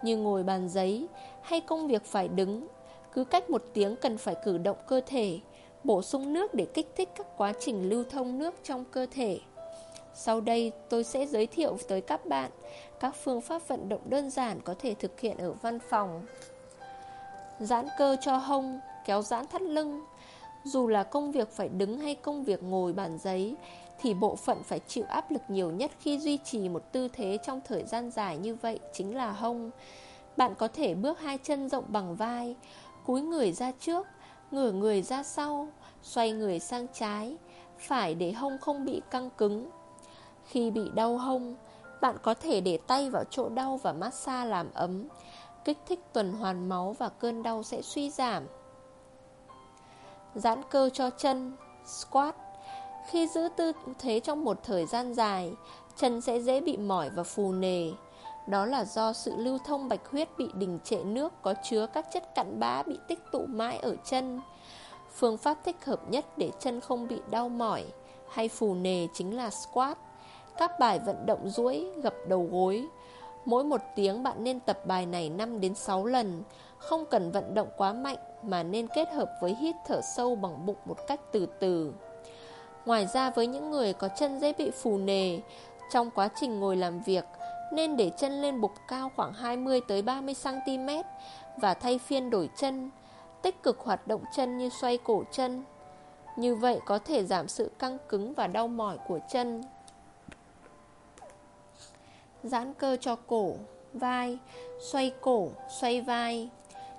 như ngồi bàn giấy hay công việc phải đứng, cứ cách một tiếng cần phải cử động cơ thể, bổ sung nước để kích thích các quá trình lưu thông nước trong cơ thể. Sau đây tôi sẽ giới thiệu tới các bạn các phương pháp vận động đơn giản có thể thực hiện ở văn phòng. Giãn cơ cho hông, kéo giãn thắt lưng. Dù là công việc phải đứng hay công việc ngồi bàn giấy, thì bộ phận phải chịu áp lực nhiều nhất khi duy trì một tư thế trong thời gian dài như vậy chính là hông. Bạn có thể bước hai chân rộng bằng vai, cúi người ra trước, ngửa người ra sau, xoay người sang trái, phải để hông không bị căng cứng. Khi bị đau hông, bạn có thể để tay vào chỗ đau và massage làm ấm, kích thích tuần hoàn máu và cơn đau sẽ suy giảm. Giãn cơ cho chân, squat. Khi giữ tư thế trong một thời gian dài, chân sẽ dễ bị mỏi và phù nề. Đó là do sự lưu thông bạch huyết bị đình trệ nước có chứa các chất cặn bã bị tích tụ mãi ở chân. Phương pháp thích hợp nhất để chân không bị đau mỏi hay phù nề chính là squat. Các bài vận động duỗi, gập đầu gối. Mỗi một tiếng bạn nên tập bài này 5 đến 6 lần, không cần vận động quá mạnh mà nên kết hợp với hít thở sâu bằng bụng một cách từ từ. Ngoài ra với những người có chân dễ bị phù nề, trong quá trình ngồi làm việc, nên để chân lên bục cao khoảng 20 tới 30 cm và thay phiên đổi chân, tích cực hoạt động chân như xoay cổ chân. Như vậy có thể giảm sự căng cứng và đau mỏi của chân. Giãn cơ cho cổ, vai, xoay cổ, xoay vai.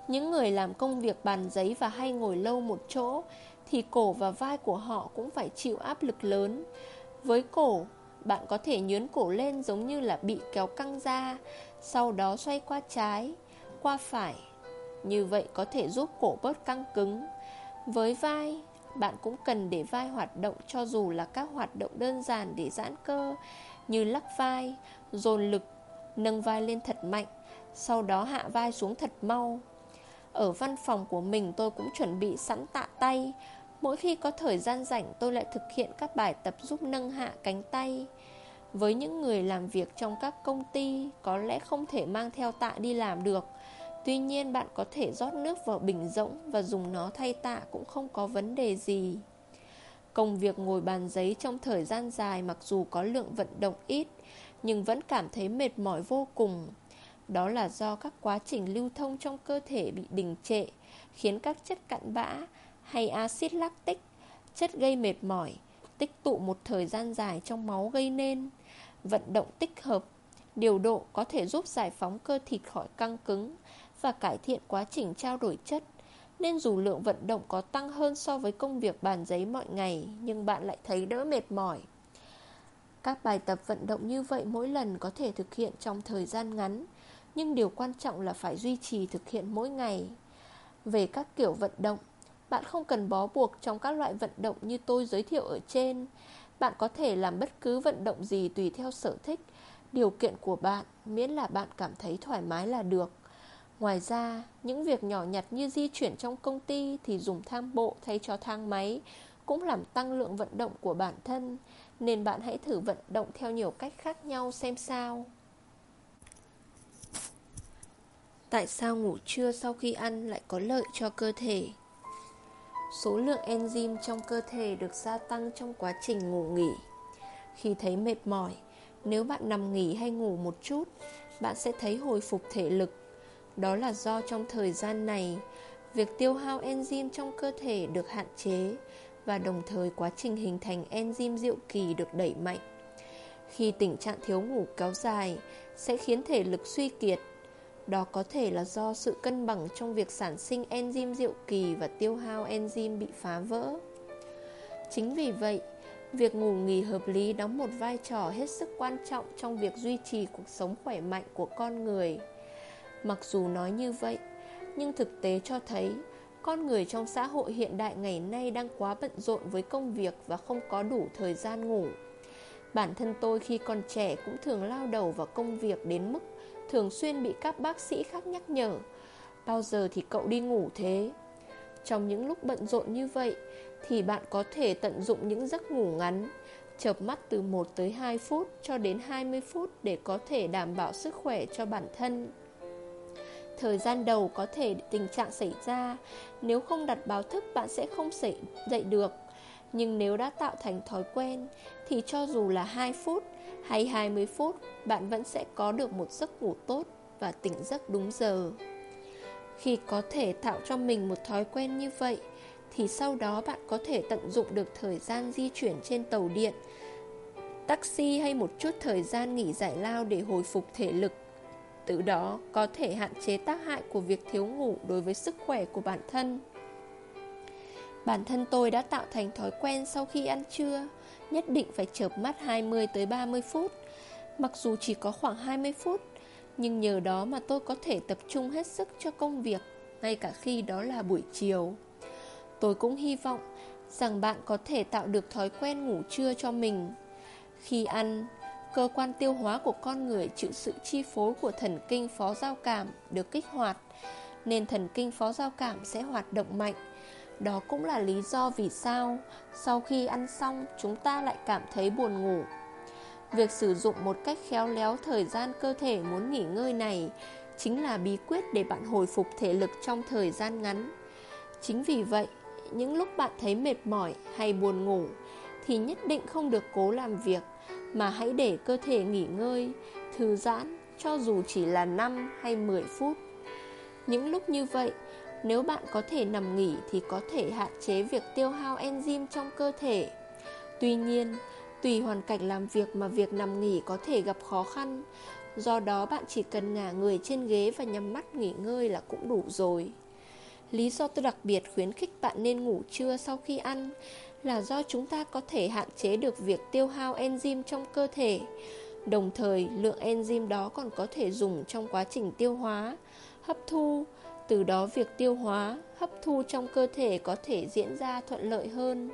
Những người làm công việc bàn giấy và hay ngồi lâu một chỗ thì cổ và vai của họ cũng phải chịu áp lực lớn. Với cổ, bạn có thể nhướn cổ lên giống như là bị kéo căng ra, sau đó xoay qua trái, qua phải. Như vậy có thể giúp cổ bớt căng cứng. Với vai, bạn cũng cần để vai hoạt động cho dù là các hoạt động đơn giản để giãn cơ như lắc vai, dồn lực, nâng vai lên thật mạnh, sau đó hạ vai xuống thật mau. Ở văn phòng của mình tôi cũng chuẩn bị sẵn tạ tay, mỗi khi có thời gian rảnh tôi lại thực hiện các bài tập giúp nâng hạ cánh tay. Với những người làm việc trong các công ty có lẽ không thể mang theo tạ đi làm được, Tuy nhiên bạn có thể rót nước vào bình rỗng và dùng nó thay tạ cũng không có vấn đề gì. Công việc ngồi bàn giấy trong thời gian dài mặc dù có lượng vận động ít, nhưng vẫn cảm thấy mệt mỏi vô cùng. Đó là do các quá trình lưu thông trong cơ thể bị đình trệ, khiến các chất cặn bã hay axit lactic, chất gây mệt mỏi, tích tụ một thời gian dài trong máu gây nên. Vận động tích hợp, điều độ có thể giúp giải phóng cơ thịt khỏi căng cứng và cải thiện quá trình trao đổi chất. Nên dù lượng vận động có tăng hơn so với công việc bàn giấy mọi ngày, nhưng bạn lại thấy đỡ mệt mỏi. Các bài tập vận động như vậy mỗi lần có thể thực hiện trong thời gian ngắn, nhưng điều quan trọng là phải duy trì thực hiện mỗi ngày. Về các kiểu vận động, bạn không cần bó buộc trong các loại vận động như tôi giới thiệu ở trên. Bạn có thể làm bất cứ vận động gì tùy theo sở thích, điều kiện của bạn, miễn là bạn cảm thấy thoải mái là được. Ngoài ra, những việc nhỏ nhặt như di chuyển trong công ty thì dùng thang bộ thay cho thang máy cũng làm tăng lượng vận động của bản thân, nên bạn hãy thử vận động theo nhiều cách khác nhau xem sao. Tại sao ngủ trưa sau khi ăn lại có lợi cho cơ thể? Số lượng enzyme trong cơ thể được gia tăng trong quá trình ngủ nghỉ. Khi thấy mệt mỏi, nếu bạn nằm nghỉ hay ngủ một chút, bạn sẽ thấy hồi phục thể lực đó là do trong thời gian này, việc tiêu hao enzyme trong cơ thể được hạn chế và đồng thời quá trình hình thành enzyme diệu kỳ được đẩy mạnh. Khi tình trạng thiếu ngủ kéo dài sẽ khiến thể lực suy kiệt. Đó có thể là do sự cân bằng trong việc sản sinh enzyme diệu kỳ và tiêu hao enzyme bị phá vỡ. Chính vì vậy, việc ngủ nghỉ hợp lý đóng một vai trò hết sức quan trọng trong việc duy trì cuộc sống khỏe mạnh của con người. Mặc dù nói như vậy, Nhưng thực tế cho thấy con người trong xã hội hiện đại ngày nay đang quá bận rộn với công việc và không có đủ thời gian ngủ. Bản thân tôi khi còn trẻ cũng thường lao đầu vào công việc đến mức thường xuyên bị các bác sĩ khác nhắc nhở. Bao giờ thì cậu đi ngủ thế? Trong những lúc bận rộn như vậy thì bạn có thể tận dụng những giấc ngủ ngắn, chợp mắt từ 1 tới 2 phút cho đến 20 phút để có thể đảm bảo sức khỏe cho bản thân. Thời gian đầu có thể tình trạng xảy ra Nếu không đặt báo thức bạn sẽ không dậy được Nhưng nếu đã tạo thành thói quen Thì cho dù là 2 phút hay 20 phút Bạn vẫn sẽ có được một giấc ngủ tốt Và tỉnh giấc đúng giờ. Khi có thể tạo cho mình một thói quen như vậy Thì sau đó bạn có thể tận dụng được thời gian di chuyển trên tàu điện Taxi hay một chút thời gian nghỉ giải lao để hồi phục thể lực. Từ đó có thể hạn chế tác hại của việc thiếu ngủ đối với sức khỏe của bản thân. Bản thân tôi đã tạo thành thói quen sau khi ăn trưa, nhất định phải chợp mắt 20 tới 30 phút. Mặc dù chỉ có khoảng 20 phút, nhưng nhờ đó mà tôi có thể tập trung hết sức cho công việc, ngay cả khi đó là buổi chiều. Tôi cũng hy vọng rằng bạn có thể tạo được thói quen ngủ trưa cho mình. Khi ăn, Cơ quan tiêu hóa của con người chịu sự chi phối của thần kinh phó giao cảm được kích hoạt, nên thần kinh phó giao cảm sẽ hoạt động mạnh. Đó cũng là lý do vì sao sau khi ăn xong chúng ta lại cảm thấy buồn ngủ. Việc sử dụng một cách khéo léo thời gian cơ thể muốn nghỉ ngơi này chính là bí quyết để bạn hồi phục thể lực trong thời gian ngắn. Chính vì vậy, những lúc bạn thấy mệt mỏi hay buồn ngủ thì nhất định không được cố làm việc mà hãy để cơ thể nghỉ ngơi, thư giãn cho dù chỉ là 5 hay 10 phút. Những lúc như vậy, nếu bạn có thể nằm nghỉ thì có thể hạn chế việc tiêu hao enzyme trong cơ thể. Tuy nhiên, tùy hoàn cảnh làm việc mà việc nằm nghỉ có thể gặp khó khăn, do đó bạn chỉ cần ngả người trên ghế và nhắm mắt nghỉ ngơi là cũng đủ rồi. Lý do tôi đặc biệt khuyến khích bạn nên ngủ trưa sau khi ăn là do chúng ta có thể hạn chế được việc tiêu hao enzyme trong cơ thể. Đồng thời, lượng enzyme đó còn có thể dùng trong quá trình tiêu hóa, hấp thu, từ đó việc tiêu hóa, hấp thu trong cơ thể có thể diễn ra thuận lợi hơn.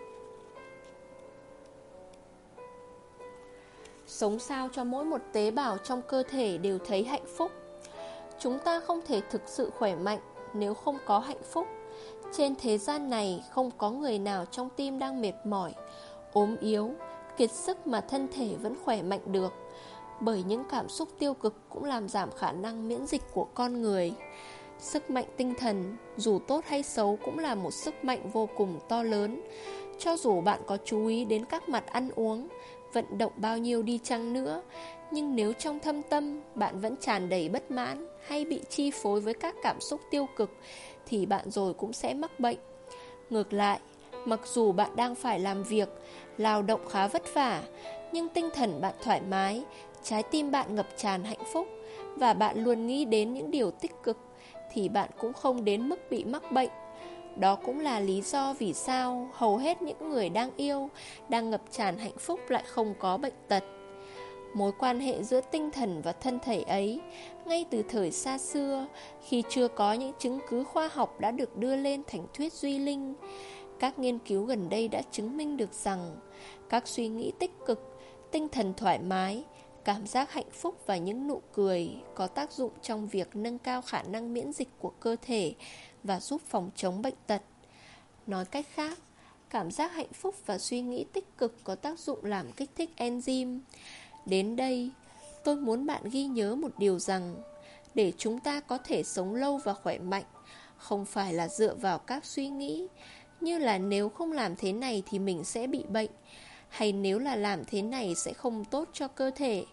Sống sao cho mỗi một tế bào trong cơ thể đều thấy hạnh phúc. Chúng ta không thể thực sự khỏe mạnh nếu không có hạnh phúc. Trên thế gian này không có người nào trong tim đang mệt mỏi, ốm yếu, kiệt sức mà thân thể vẫn khỏe mạnh được. Bởi những cảm xúc tiêu cực cũng làm giảm khả năng miễn dịch của con người. Sức mạnh tinh thần, dù tốt hay xấu cũng là một sức mạnh vô cùng to lớn. Cho dù bạn có chú ý đến các mặt ăn uống, vận động bao nhiêu đi chăng nữa, nhưng nếu trong thâm tâm bạn vẫn tràn đầy bất mãn hay bị chi phối với các cảm xúc tiêu cực thì bạn rồi cũng sẽ mắc bệnh. Ngược lại, mặc dù bạn đang phải làm việc, lao động khá vất vả, nhưng tinh thần bạn thoải mái, trái tim bạn ngập tràn hạnh phúc và bạn luôn nghĩ đến những điều tích cực thì bạn cũng không đến mức bị mắc bệnh. Đó cũng là lý do vì sao hầu hết những người đang yêu, đang ngập tràn hạnh phúc lại không có bệnh tật. Mối quan hệ giữa tinh thần và thân thể ấy, ngay từ thời xa xưa, khi chưa có những chứng cứ khoa học đã được đưa lên thành thuyết duy linh, các nghiên cứu gần đây đã chứng minh được rằng các suy nghĩ tích cực, tinh thần thoải mái, cảm giác hạnh phúc và những nụ cười có tác dụng trong việc nâng cao khả năng miễn dịch của cơ thể và giúp phòng chống bệnh tật. Nói cách khác, cảm giác hạnh phúc và suy nghĩ tích cực có tác dụng làm kích thích enzyme. Đến đây, tôi muốn bạn ghi nhớ một điều rằng để chúng ta có thể sống lâu và khỏe mạnh, không phải là dựa vào các suy nghĩ như là nếu không làm thế này thì mình sẽ bị bệnh, hay nếu là làm thế này sẽ không tốt cho cơ thể,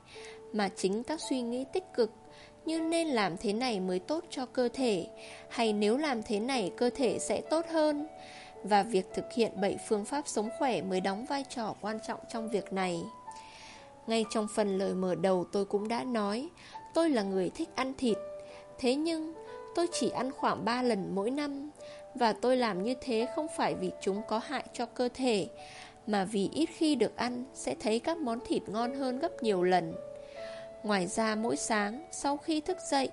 mà chính các suy nghĩ tích cực như nên làm thế này mới tốt cho cơ thể, hay nếu làm thế này cơ thể sẽ tốt hơn. Và việc thực hiện 7 phương pháp sống khỏe mới đóng vai trò quan trọng trong việc này. Ngay trong phần lời mở đầu tôi cũng đã nói Tôi là người thích ăn thịt Thế nhưng tôi chỉ ăn khoảng 3 lần mỗi năm Và tôi làm như thế không phải vì chúng có hại cho cơ thể mà vì ít khi được ăn Sẽ thấy các món thịt ngon hơn gấp nhiều lần. Ngoài ra mỗi sáng, Sau khi thức dậy,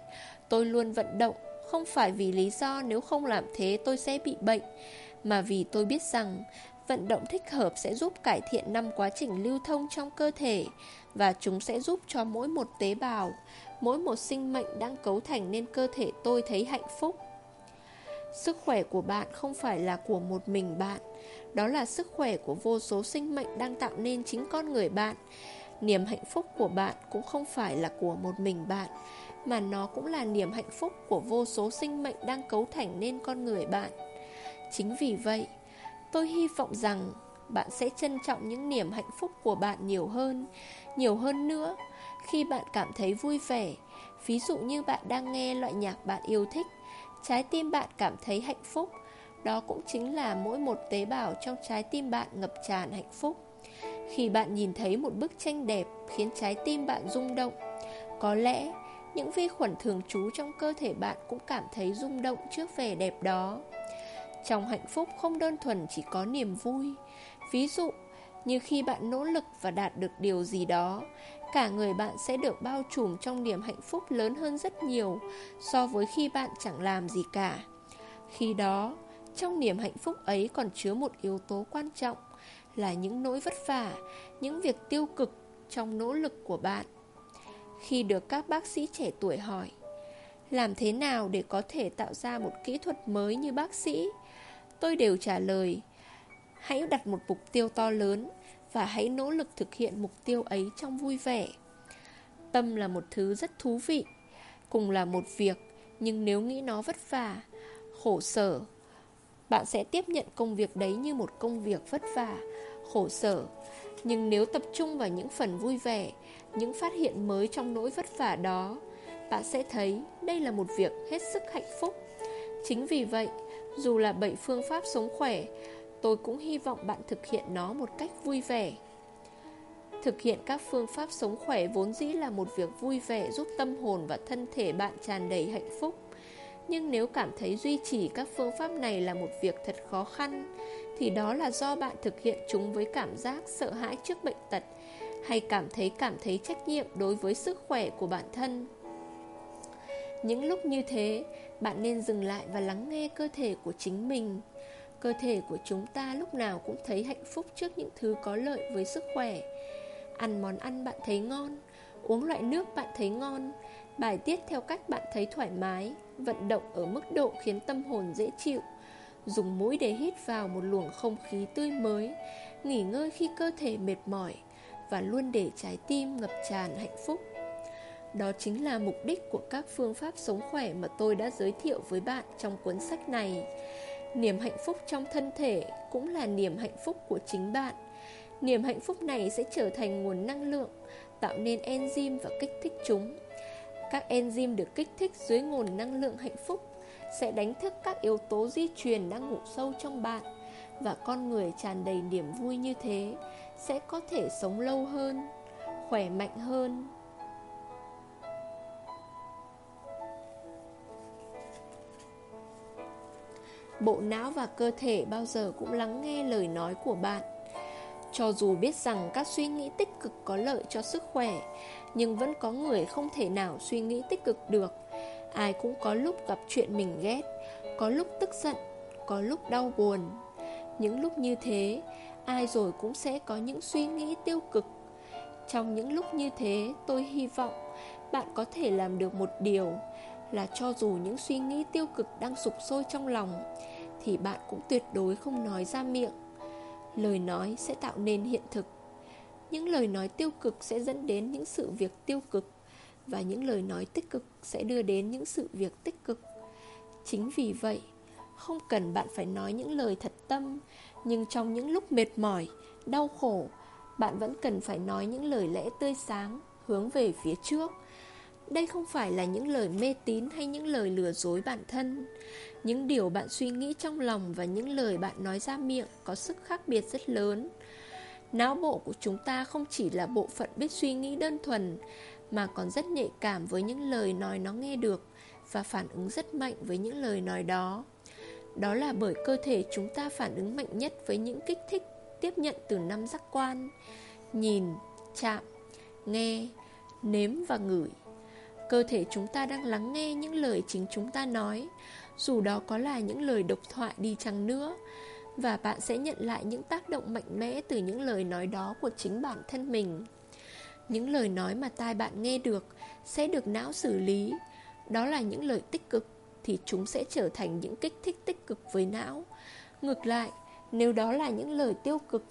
Tôi luôn vận động, Không phải vì lý do nếu không làm thế tôi sẽ bị bệnh, Mà vì tôi biết rằng Vận động thích hợp sẽ giúp cải thiện năm quá trình lưu thông trong cơ thể Và chúng sẽ giúp cho mỗi một tế bào, Mỗi một sinh mệnh đang cấu thành nên cơ thể tôi thấy hạnh phúc. Sức khỏe của bạn không phải là của một mình bạn. Đó là sức khỏe của vô số sinh mệnh đang tạo nên chính con người bạn. Niềm hạnh phúc của bạn cũng không phải là của một mình bạn Mà nó cũng là niềm hạnh phúc của vô số sinh mệnh đang cấu thành nên con người bạn. Chính vì vậy, tôi hy vọng rằng bạn sẽ trân trọng những niềm hạnh phúc của bạn nhiều hơn Nhiều hơn nữa, khi bạn cảm thấy vui vẻ. Ví dụ như bạn đang nghe loại nhạc bạn yêu thích Trái tim bạn cảm thấy hạnh phúc. Đó cũng chính là mỗi một tế bào trong trái tim bạn ngập tràn hạnh phúc. Khi bạn nhìn thấy một bức tranh đẹp khiến trái tim bạn rung động, Có lẽ những vi khuẩn thường trú trong cơ thể bạn cũng cảm thấy rung động trước vẻ đẹp đó. Trong hạnh phúc không đơn thuần chỉ có niềm vui. Ví dụ, như khi bạn nỗ lực và đạt được điều gì đó Cả người bạn sẽ được bao trùm trong niềm hạnh phúc lớn hơn rất nhiều So với khi bạn chẳng làm gì cả Khi đó, trong niềm hạnh phúc ấy còn chứa một yếu tố quan trọng Là những nỗi vất vả, những việc tiêu cực trong nỗ lực của bạn Khi được các bác sĩ trẻ tuổi hỏi Làm thế nào để có thể tạo ra một kỹ thuật mới như bác sĩ? Tôi đều trả lời Hãy đặt một mục tiêu to lớn và hãy nỗ lực thực hiện mục tiêu ấy trong vui vẻ. Tâm là một thứ rất thú vị, cùng là một việc, nhưng nếu nghĩ nó vất vả, khổ sở, bạn sẽ tiếp nhận công việc đấy như một công việc vất vả, khổ sở. Nhưng nếu tập trung vào những phần vui vẻ, những phát hiện mới trong nỗi vất vả đó, bạn sẽ thấy đây là một việc hết sức hạnh phúc. Chính vì vậy, dù là bảy phương pháp sống khỏe, Tôi cũng hy vọng bạn thực hiện nó một cách vui vẻ. Thực hiện các phương pháp sống khỏe vốn dĩ là một việc vui vẻ giúp tâm hồn và thân thể bạn tràn đầy hạnh phúc. Nhưng nếu cảm thấy duy trì các phương pháp này là một việc thật khó khăn Thì đó là do bạn thực hiện chúng với cảm giác sợ hãi trước bệnh tật Hay cảm thấy cảm thấy trách nhiệm đối với sức khỏe của bản thân. Những lúc như thế, bạn nên dừng lại và lắng nghe cơ thể của chính mình. Cơ thể của chúng ta lúc nào cũng thấy hạnh phúc trước những thứ có lợi với sức khỏe. Ăn món ăn bạn thấy ngon, Uống loại nước bạn thấy ngon, Bài tiết theo cách bạn thấy thoải mái, Vận động ở mức độ khiến tâm hồn dễ chịu, Dùng mũi để hít vào một luồng không khí tươi mới, Nghỉ ngơi khi cơ thể mệt mỏi Và luôn để trái tim ngập tràn hạnh phúc. Đó chính là mục đích của các phương pháp sống khỏe mà tôi đã giới thiệu với bạn trong cuốn sách này. Niềm hạnh phúc trong thân thể cũng là niềm hạnh phúc của chính bạn. Niềm hạnh phúc này sẽ trở thành nguồn năng lượng, tạo nên enzyme và kích thích chúng. Các enzyme được kích thích dưới nguồn năng lượng hạnh phúc sẽ đánh thức các yếu tố di truyền đang ngủ sâu trong bạn và con người tràn đầy niềm vui như thế sẽ có thể sống lâu hơn, khỏe mạnh hơn bộ não và cơ thể bao giờ cũng lắng nghe lời nói của bạn. Cho dù biết rằng các suy nghĩ tích cực có lợi cho sức khỏe, nhưng vẫn có người không thể nào suy nghĩ tích cực được. Ai cũng có lúc gặp chuyện mình ghét, có lúc tức giận, có lúc đau buồn. Những lúc như thế, ai rồi cũng sẽ có những suy nghĩ tiêu cực. Trong những lúc như thế, tôi hy vọng bạn có thể làm được một điều là cho dù những suy nghĩ tiêu cực đang sụp sôi trong lòng thì bạn cũng tuyệt đối không nói ra miệng. Lời nói sẽ tạo nên hiện thực. Những lời nói tiêu cực sẽ dẫn đến những sự việc tiêu cực và những lời nói tích cực sẽ đưa đến những sự việc tích cực. Chính vì vậy, không cần bạn phải nói những lời thật tâm, nhưng trong những lúc mệt mỏi, đau khổ, bạn vẫn cần phải nói những lời lẽ tươi sáng, hướng về phía trước. Đây không phải là những lời mê tín hay những lời lừa dối bản thân những điều bạn suy nghĩ trong lòng và những lời bạn nói ra miệng có sức khác biệt rất lớn. Não bộ của chúng ta không chỉ là bộ phận biết suy nghĩ đơn thuần, mà còn rất nhạy cảm với những lời nói nó nghe được và phản ứng rất mạnh với những lời nói đó. Đó là bởi cơ thể chúng ta phản ứng mạnh nhất với những kích thích tiếp nhận từ năm giác quan, nhìn, chạm, nghe, nếm và ngửi. Cơ thể chúng ta đang lắng nghe những lời chính chúng ta nói. Dù đó có là những lời độc thoại đi chăng nữa Và bạn sẽ nhận lại những tác động mạnh mẽ từ những lời nói đó của chính bản thân mình. Những lời nói mà tai bạn nghe được sẽ được não xử lý. Đó là những lời tích cực Thì chúng sẽ trở thành những kích thích tích cực với não. Ngược lại, nếu đó là những lời tiêu cực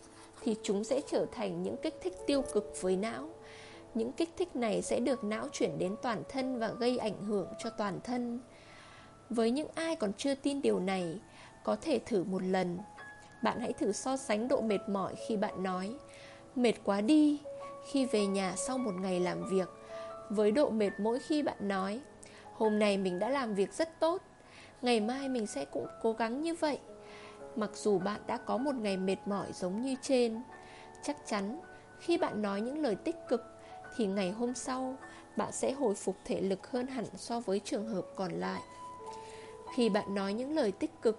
Thì chúng sẽ trở thành những kích thích tiêu cực với não những kích thích này sẽ được não chuyển đến toàn thân và gây ảnh hưởng cho toàn thân. Với những ai còn chưa tin điều này, có thể thử một lần. Bạn hãy thử so sánh độ mệt mỏi khi bạn nói Mệt quá đi khi về nhà sau một ngày làm việc Với độ mệt mỗi khi bạn nói Hôm nay mình đã làm việc rất tốt Ngày mai mình sẽ cũng cố gắng như vậy Mặc dù bạn đã có một ngày mệt mỏi giống như trên Chắc chắn khi bạn nói những lời tích cực thì ngày hôm sau bạn sẽ hồi phục thể lực hơn hẳn so với trường hợp còn lại. Khi bạn nói những lời tích cực,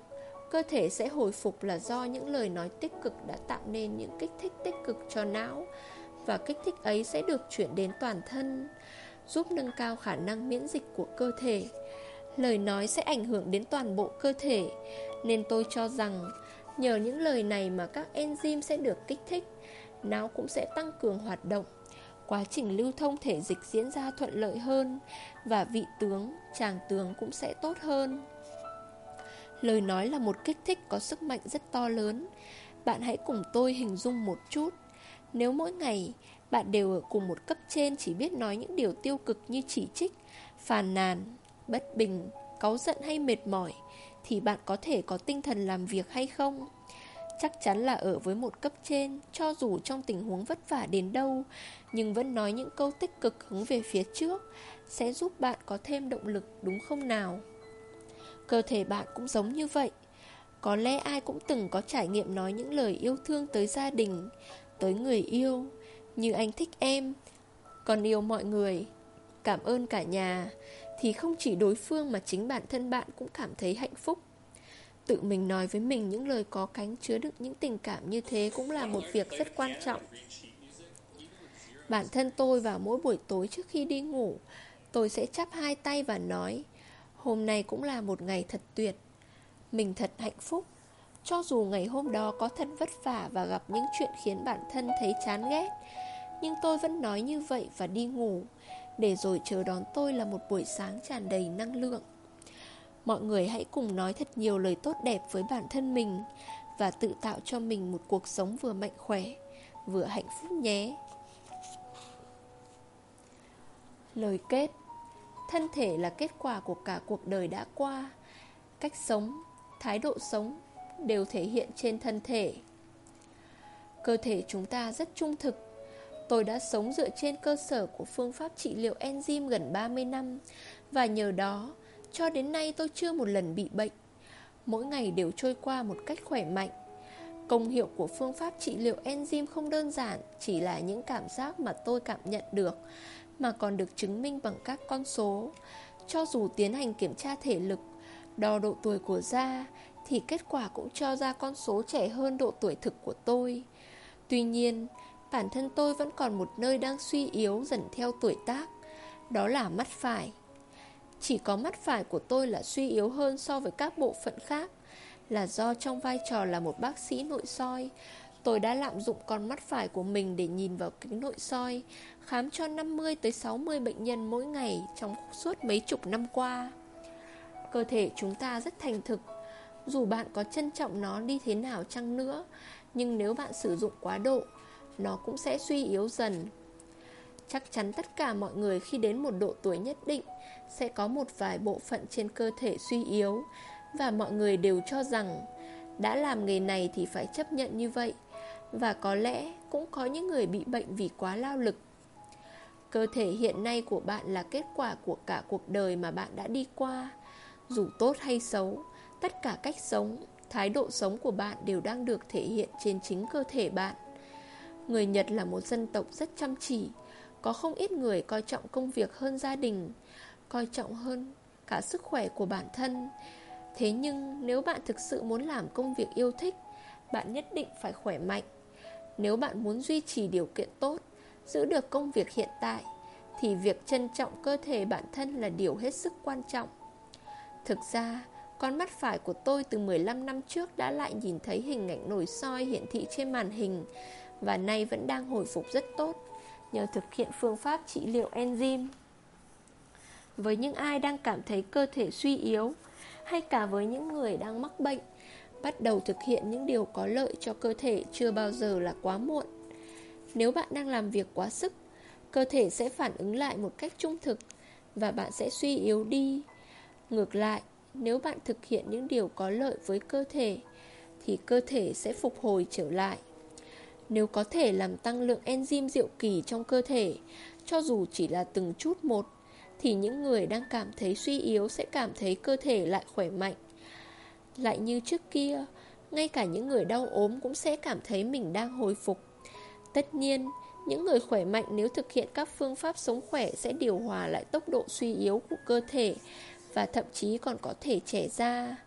cơ thể sẽ hồi phục là do những lời nói tích cực đã tạo nên những kích thích tích cực cho não và kích thích ấy sẽ được chuyển đến toàn thân, giúp nâng cao khả năng miễn dịch của cơ thể. Lời nói sẽ ảnh hưởng đến toàn bộ cơ thể, nên tôi cho rằng nhờ những lời này mà các enzyme sẽ được kích thích, não cũng sẽ tăng cường hoạt động quá trình lưu thông thể dịch diễn ra thuận lợi hơn và vị tướng, chàng tướng cũng sẽ tốt hơn. Lời nói là một kích thích có sức mạnh rất to lớn. Bạn hãy cùng tôi hình dung một chút. Nếu mỗi ngày bạn đều ở cùng một cấp trên chỉ biết nói những điều tiêu cực như chỉ trích, phàn nàn, bất bình, cáu giận hay mệt mỏi, thì bạn có thể có tinh thần làm việc hay không? Chắc chắn là ở với một cấp trên, Cho dù trong tình huống vất vả đến đâu, Nhưng vẫn nói những câu tích cực hướng về phía trước, Sẽ giúp bạn có thêm động lực, đúng không nào? Cơ thể bạn cũng giống như vậy. Có lẽ ai cũng từng có trải nghiệm nói những lời yêu thương tới gia đình, Tới người yêu, Như anh thích em, Còn yêu mọi người, Cảm ơn cả nhà, Thì không chỉ đối phương mà chính bản thân bạn cũng cảm thấy hạnh phúc. Tự mình nói với mình những lời có cánh chứa đựng những tình cảm như thế cũng là một việc rất quan trọng. Bản thân tôi vào mỗi buổi tối trước khi đi ngủ, tôi sẽ chắp hai tay và nói, hôm nay cũng là một ngày thật tuyệt. Mình thật hạnh phúc. Cho dù ngày hôm đó có thật vất vả và gặp những chuyện khiến bản thân thấy chán ghét, nhưng tôi vẫn nói như vậy và đi ngủ, để rồi chờ đón tôi là một buổi sáng tràn đầy năng lượng. Mọi người hãy cùng nói thật nhiều lời tốt đẹp với bản thân mình Và tự tạo cho mình một cuộc sống vừa mạnh khỏe Vừa hạnh phúc nhé. Lời kết. Thân thể là kết quả của cả cuộc đời đã qua. Cách sống, thái độ sống đều thể hiện trên thân thể. Cơ thể chúng ta rất trung thực. Tôi đã sống dựa trên cơ sở của phương pháp trị liệu enzyme gần 30 năm Và nhờ đó cho đến nay tôi chưa một lần bị bệnh. Mỗi ngày đều trôi qua một cách khỏe mạnh. Công hiệu của phương pháp trị liệu enzyme không đơn giản, Chỉ là những cảm giác mà tôi cảm nhận được, Mà còn được chứng minh bằng các con số. Cho dù tiến hành kiểm tra thể lực, Đo độ tuổi của da, Thì kết quả cũng cho ra con số trẻ hơn độ tuổi thực của tôi. Tuy nhiên, Bản thân tôi vẫn còn một nơi đang suy yếu dần theo tuổi tác, Đó là mắt phải chỉ có mắt phải của tôi là suy yếu hơn so với các bộ phận khác, Là do trong vai trò là một bác sĩ nội soi. Tôi đã lạm dụng con mắt phải của mình để nhìn vào kính nội soi, Khám cho 50 tới 60 bệnh nhân mỗi ngày trong suốt mấy chục năm qua. Cơ thể chúng ta rất thành thực. Dù bạn có trân trọng nó đi thế nào chăng nữa, Nhưng nếu bạn sử dụng quá độ, Nó cũng sẽ suy yếu dần. Chắc chắn tất cả mọi người khi đến một độ tuổi nhất định sẽ có một vài bộ phận trên cơ thể suy yếu và mọi người đều cho rằng đã làm nghề này thì phải chấp nhận như vậy và có lẽ cũng có những người bị bệnh vì quá lao lực. Cơ thể hiện nay của bạn là kết quả của cả cuộc đời mà bạn đã đi qua. Dù tốt hay xấu, tất cả cách sống, thái độ sống của bạn đều đang được thể hiện trên chính cơ thể bạn. Người Nhật là một dân tộc rất chăm chỉ, có không ít người coi trọng công việc hơn gia đình coi trọng hơn cả sức khỏe của bản thân. Thế nhưng nếu bạn thực sự muốn làm công việc yêu thích, bạn nhất định phải khỏe mạnh. Nếu bạn muốn duy trì điều kiện tốt, giữ được công việc hiện tại, Thì việc trân trọng cơ thể bản thân là điều hết sức quan trọng Thực ra, con mắt phải của tôi từ 15 năm trước đã lại nhìn thấy hình ảnh nổi soi hiển thị trên màn hình Và nay vẫn đang hồi phục rất tốt Nhờ thực hiện phương pháp trị liệu enzyme. Với những ai đang cảm thấy cơ thể suy yếu Hay cả với những người đang mắc bệnh Bắt đầu thực hiện những điều có lợi cho cơ thể chưa bao giờ là quá muộn. Nếu bạn đang làm việc quá sức Cơ thể sẽ phản ứng lại một cách trung thực Và bạn sẽ suy yếu đi. Ngược lại, nếu bạn thực hiện những điều có lợi với cơ thể Thì cơ thể sẽ phục hồi trở lại. Nếu có thể làm tăng lượng enzyme diệu kỳ trong cơ thể Cho dù chỉ là từng chút một Thì những người đang cảm thấy suy yếu sẽ cảm thấy cơ thể lại khỏe mạnh Lại như trước kia Ngay cả những người đau ốm cũng sẽ cảm thấy mình đang hồi phục Tất nhiên, những người khỏe mạnh nếu thực hiện các phương pháp sống khỏe sẽ điều hòa lại tốc độ suy yếu của cơ thể và thậm chí còn có thể trẻ ra.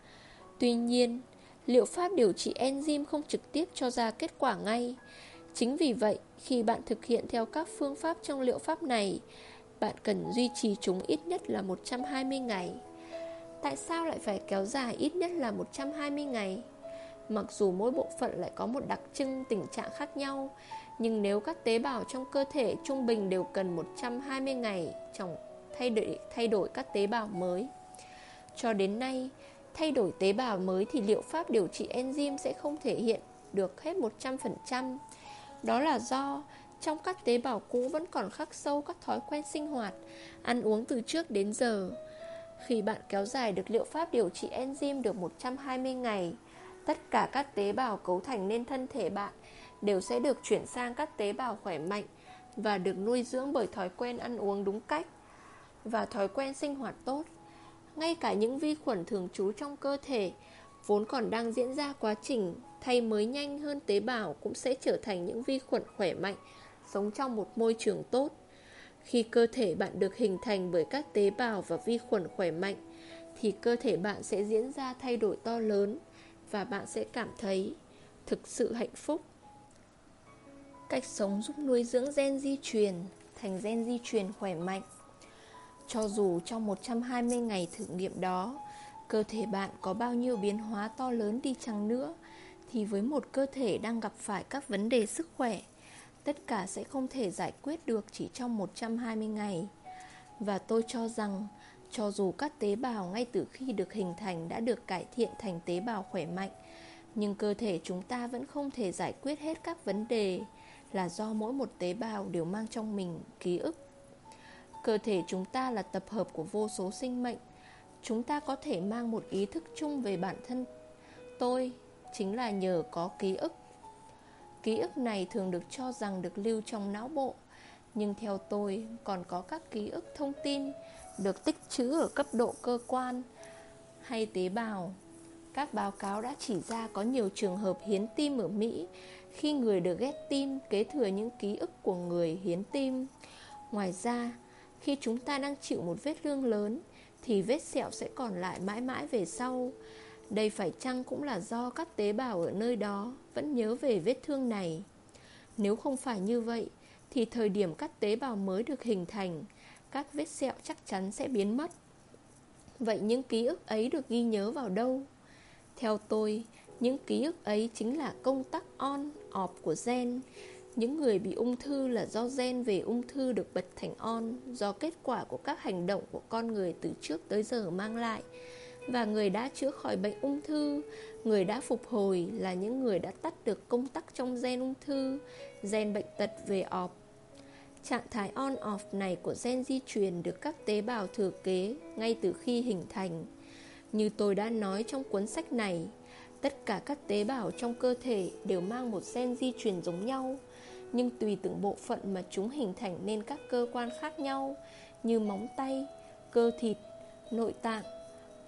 Tuy nhiên, liệu pháp điều trị enzyme không trực tiếp cho ra kết quả ngay. Chính vì vậy, khi bạn thực hiện theo các phương pháp trong liệu pháp này, bạn cần duy trì chúng ít nhất là 120 ngày. Tại sao lại phải kéo dài ít nhất là 120 ngày? Mặc dù mỗi bộ phận lại có một đặc trưng tình trạng khác nhau, nhưng nếu các tế bào trong cơ thể trung bình đều cần 120 ngày trong thay đổi, thay đổi các tế bào mới. Cho đến nay, thay đổi tế bào mới thì liệu pháp điều trị enzyme sẽ không thể hiện được hết 100%. Đó là do trong các tế bào cũ vẫn còn khắc sâu các thói quen sinh hoạt, ăn uống từ trước đến giờ. Khi bạn kéo dài được liệu pháp điều trị enzyme được 120 ngày, tất cả các tế bào cấu thành nên thân thể bạn đều sẽ được chuyển sang các tế bào khỏe mạnh và được nuôi dưỡng bởi thói quen ăn uống đúng cách và thói quen sinh hoạt tốt. Ngay cả những vi khuẩn thường trú trong cơ thể vốn còn đang diễn ra quá trình thay mới nhanh hơn tế bào cũng sẽ trở thành những vi khuẩn khỏe mạnh, sống trong một môi trường tốt. Khi cơ thể bạn được hình thành bởi các tế bào và vi khuẩn khỏe mạnh, thì cơ thể bạn sẽ diễn ra thay đổi to lớn và bạn sẽ cảm thấy thực sự hạnh phúc. Cách sống giúp nuôi dưỡng gen di truyền thành gen di truyền khỏe mạnh cho dù trong 120 ngày thử nghiệm đó, Cơ thể bạn có bao nhiêu biến hóa to lớn đi chăng nữa, Thì với một cơ thể đang gặp phải các vấn đề sức khỏe, Tất cả sẽ không thể giải quyết được chỉ trong 120 ngày. Và tôi cho rằng, Cho dù các tế bào ngay từ khi được hình thành đã được cải thiện thành tế bào khỏe mạnh, Nhưng cơ thể chúng ta vẫn không thể giải quyết hết các vấn đề Là do mỗi một tế bào đều mang trong mình ký ức Cơ thể chúng ta là tập hợp của vô số sinh mệnh. Chúng ta có thể mang một ý thức chung về bản thân. Tôi chính là nhờ có ký ức. Ký ức này thường được cho rằng được lưu trong não bộ Nhưng theo tôi còn có các ký ức thông tin Được tích trữ ở cấp độ cơ quan. Hay tế bào Các báo cáo đã chỉ ra có nhiều trường hợp hiến tim ở Mỹ. Khi người được ghép tim kế thừa những ký ức của người hiến tim. Ngoài ra, khi chúng ta đang chịu một vết thương lớn Thì vết sẹo sẽ còn lại mãi mãi về sau. Đây phải chăng cũng là do các tế bào ở nơi đó Vẫn nhớ về vết thương này? Nếu không phải như vậy Thì thời điểm các tế bào mới được hình thành Các vết sẹo chắc chắn sẽ biến mất. Vậy những ký ức ấy được ghi nhớ vào đâu? Theo tôi, những ký ức ấy chính là công tắc on, off của gen những người bị ung thư là do gen về ung thư được bật thành on do kết quả của các hành động của con người từ trước tới giờ mang lại. Và người đã chữa khỏi bệnh ung thư, người đã phục hồi là những người đã tắt được công tắc trong gen ung thư, gen bệnh tật về off. Trạng thái on-off này của gen di truyền được các tế bào thừa kế ngay từ khi hình thành. Như tôi đã nói trong cuốn sách này, tất cả các tế bào trong cơ thể đều mang một gen di truyền giống nhau nhưng tùy từng bộ phận mà chúng hình thành nên các cơ quan khác nhau như móng tay, cơ thịt, nội tạng.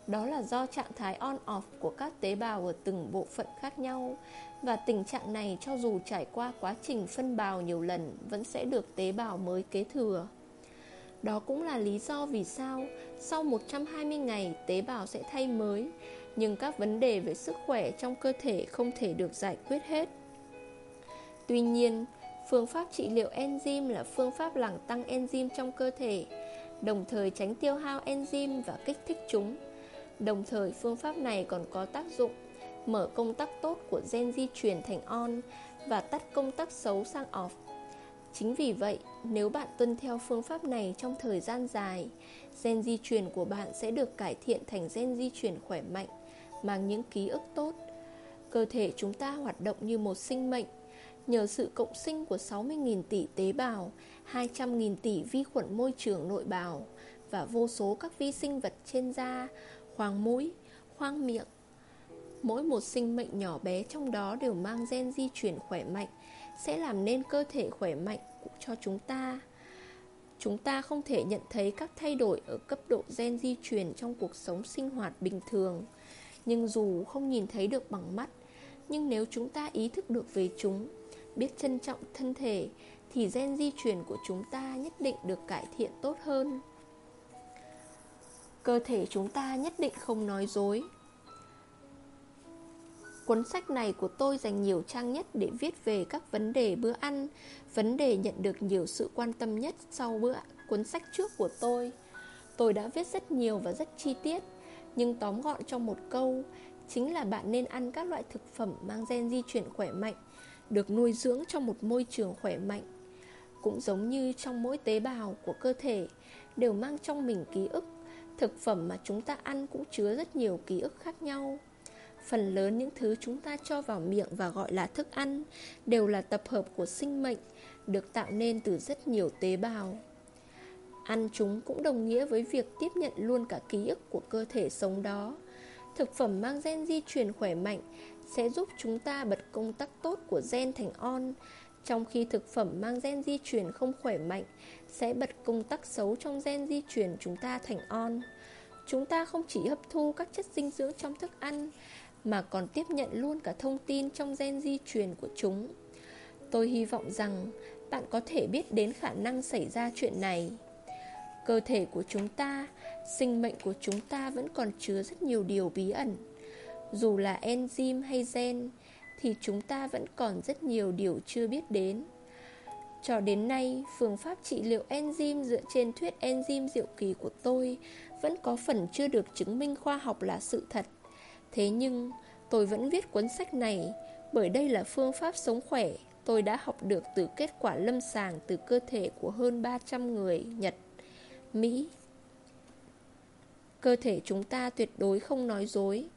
Đó là do trạng thái on-off của các tế bào ở từng bộ phận khác nhau và tình trạng này cho dù trải qua quá trình phân bào nhiều lần vẫn sẽ được tế bào mới kế thừa. Đó cũng là lý do vì sao sau 120 ngày tế bào sẽ thay mới, nhưng các vấn đề về sức khỏe trong cơ thể không thể được giải quyết hết. Tuy nhiên, Phương pháp trị liệu enzyme là phương pháp làm tăng enzyme trong cơ thể, đồng thời tránh tiêu hao enzyme và kích thích chúng. Đồng thời phương pháp này còn có tác dụng mở công tắc tốt của gen di truyền thành on và tắt công tắc xấu sang off. Chính vì vậy, nếu bạn tuân theo phương pháp này trong thời gian dài, gen di truyền của bạn sẽ được cải thiện thành gen di truyền khỏe mạnh, mang những ký ức tốt. Cơ thể chúng ta hoạt động như một sinh mệnh, nhờ sự cộng sinh của 60.000 tỷ tế bào, 200.000 tỷ vi khuẩn môi trường nội bào và vô số các vi sinh vật trên da, khoang mũi, khoang miệng. Mỗi một sinh mệnh nhỏ bé trong đó đều mang gen di chuyển khỏe mạnh, sẽ làm nên cơ thể khỏe mạnh cho chúng ta. Chúng ta không thể nhận thấy các thay đổi ở cấp độ gen di truyền trong cuộc sống sinh hoạt bình thường. Nhưng dù không nhìn thấy được bằng mắt, nhưng nếu chúng ta ý thức được về chúng, biết trân trọng thân thể, thì gen di truyền của chúng ta nhất định được cải thiện tốt hơn. Cơ thể chúng ta nhất định không nói dối. Cuốn sách này của tôi dành nhiều trang nhất để viết về các vấn đề bữa ăn, vấn đề nhận được nhiều sự quan tâm nhất sau bữa cuốn sách trước của tôi. Tôi đã viết rất nhiều và rất chi tiết, nhưng tóm gọn trong một câu, chính là bạn nên ăn các loại thực phẩm mang gen di chuyển khỏe mạnh, được nuôi dưỡng trong một môi trường khỏe mạnh. Cũng giống như trong mỗi tế bào của cơ thể đều mang trong mình ký ức, thực phẩm mà chúng ta ăn cũng chứa rất nhiều ký ức khác nhau. Phần lớn những thứ chúng ta cho vào miệng và gọi là thức ăn đều là tập hợp của sinh mệnh, được tạo nên từ rất nhiều tế bào. Ăn chúng cũng đồng nghĩa với việc tiếp nhận luôn cả ký ức của cơ thể sống đó. Thực phẩm mang gen di truyền khỏe mạnh sẽ giúp chúng ta bật công tắc tốt của gen thành on, trong khi thực phẩm mang gen di truyền không khỏe mạnh sẽ bật công tắc xấu trong gen di truyền chúng ta thành on. Chúng ta không chỉ hấp thu các chất dinh dưỡng trong thức ăn mà còn tiếp nhận luôn cả thông tin trong gen di truyền của chúng. Tôi hy vọng rằng bạn có thể biết đến khả năng xảy ra chuyện này. Cơ thể của chúng ta, sinh mệnh của chúng ta vẫn còn chứa rất nhiều điều bí ẩn. Dù là enzyme hay gen, thì chúng ta vẫn còn rất nhiều điều chưa biết đến. Cho đến nay, phương pháp trị liệu enzyme dựa trên thuyết enzyme diệu kỳ của tôi vẫn có phần chưa được chứng minh khoa học là sự thật. Thế nhưng, tôi vẫn viết cuốn sách này bởi đây là phương pháp sống khỏe tôi đã học được từ kết quả lâm sàng từ cơ thể của hơn 300 người Nhật, Mỹ. Cơ thể chúng ta tuyệt đối không nói dối.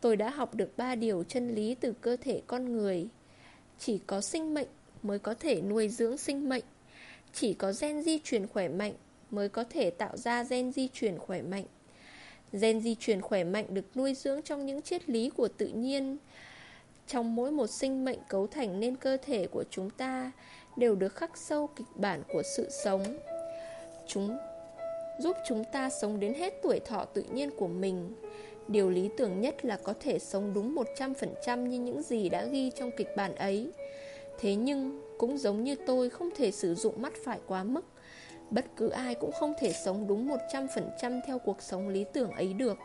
Tôi đã học được ba điều chân lý từ cơ thể con người. Chỉ có sinh mệnh mới có thể nuôi dưỡng sinh mệnh. Chỉ có gen di truyền khỏe mạnh mới có thể tạo ra gen di truyền khỏe mạnh. Gen di truyền khỏe mạnh được nuôi dưỡng trong những triết lý của tự nhiên. Trong mỗi một sinh mệnh cấu thành nên cơ thể của chúng ta đều được khắc sâu kịch bản của sự sống. Chúng giúp chúng ta sống đến hết tuổi thọ tự nhiên của mình. Điều lý tưởng nhất là có thể sống đúng 100% như những gì đã ghi trong kịch bản ấy. Thế nhưng, cũng giống như tôi không thể sử dụng mắt phải quá mức. Bất cứ ai cũng không thể sống đúng 100% theo cuộc sống lý tưởng ấy được.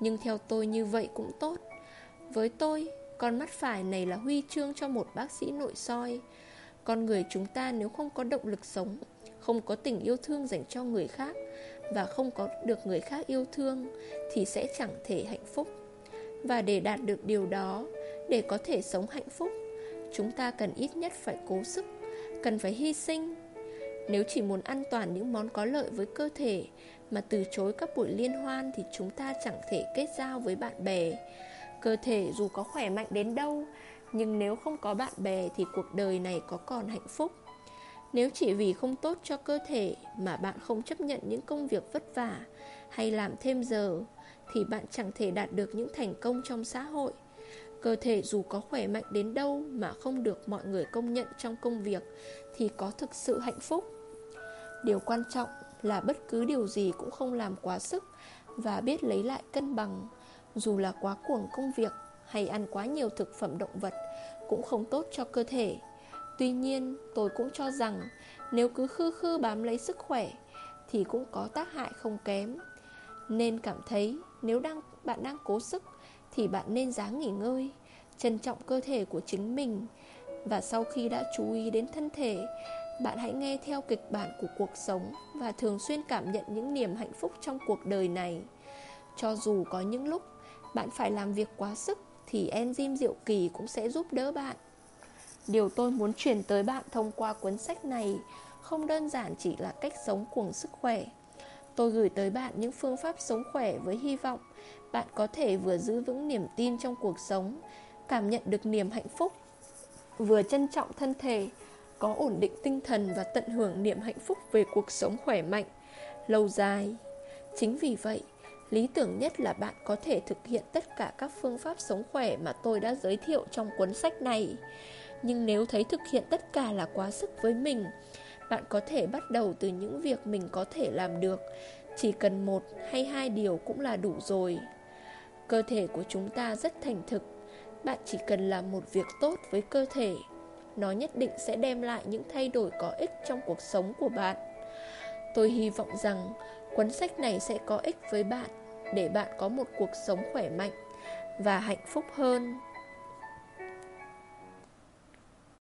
Nhưng theo tôi như vậy cũng tốt. Với tôi, con mắt phải này là huy chương cho một bác sĩ nội soi. Con người chúng ta nếu không có động lực sống Không có tình yêu thương dành cho người khác và không có được người khác yêu thương Thì sẽ chẳng thể hạnh phúc. Và để đạt được điều đó, Để có thể sống hạnh phúc, Chúng ta cần ít nhất phải cố sức, Cần phải hy sinh. Nếu chỉ muốn ăn toàn những món có lợi với cơ thể Mà từ chối các buổi liên hoan Thì chúng ta chẳng thể kết giao với bạn bè. Cơ thể dù có khỏe mạnh đến đâu, Nhưng nếu không có bạn bè Thì cuộc đời này có còn hạnh phúc. Nếu chỉ vì không tốt cho cơ thể Mà bạn không chấp nhận những công việc vất vả Hay làm thêm giờ Thì bạn chẳng thể đạt được những thành công trong xã hội Cơ thể dù có khỏe mạnh đến đâu mà không được mọi người công nhận trong công việc thì có thực sự hạnh phúc. Điều quan trọng là bất cứ điều gì cũng không làm quá sức và biết lấy lại cân bằng, dù là quá cuồng công việc hay ăn quá nhiều thực phẩm động vật cũng không tốt cho cơ thể. Tuy nhiên, tôi cũng cho rằng nếu cứ khư khư bám lấy sức khỏe thì cũng có tác hại không kém. Nên cảm thấy nếu đang bạn đang cố sức thì bạn nên dáng nghỉ ngơi, trân trọng cơ thể của chính mình. Và sau khi đã chú ý đến thân thể Bạn hãy nghe theo kịch bản của cuộc sống Và thường xuyên cảm nhận những niềm hạnh phúc trong cuộc đời này. Cho dù có những lúc bạn phải làm việc quá sức Thì enzyme diệu kỳ cũng sẽ giúp đỡ bạn. Điều tôi muốn truyền tới bạn thông qua cuốn sách này Không đơn giản chỉ là cách sống cuồng sức khỏe Tôi gửi tới bạn những phương pháp sống khỏe với hy vọng bạn có thể vừa giữ vững niềm tin trong cuộc sống, cảm nhận được niềm hạnh phúc, vừa trân trọng thân thể, có ổn định tinh thần và tận hưởng niềm hạnh phúc về cuộc sống khỏe mạnh, lâu dài. Chính vì vậy, lý tưởng nhất là bạn có thể thực hiện tất cả các phương pháp sống khỏe mà tôi đã giới thiệu trong cuốn sách này. Nhưng nếu thấy thực hiện tất cả là quá sức với mình, bạn có thể bắt đầu từ những việc mình có thể làm được. Chỉ cần một hay hai điều cũng là đủ rồi. Cơ thể của chúng ta rất thành thực. Bạn chỉ cần làm một việc tốt với cơ thể. Nó nhất định sẽ đem lại những thay đổi có ích trong cuộc sống của bạn. Tôi hy vọng rằng cuốn sách này sẽ có ích với bạn Để bạn có một cuộc sống khỏe mạnh và hạnh phúc hơn.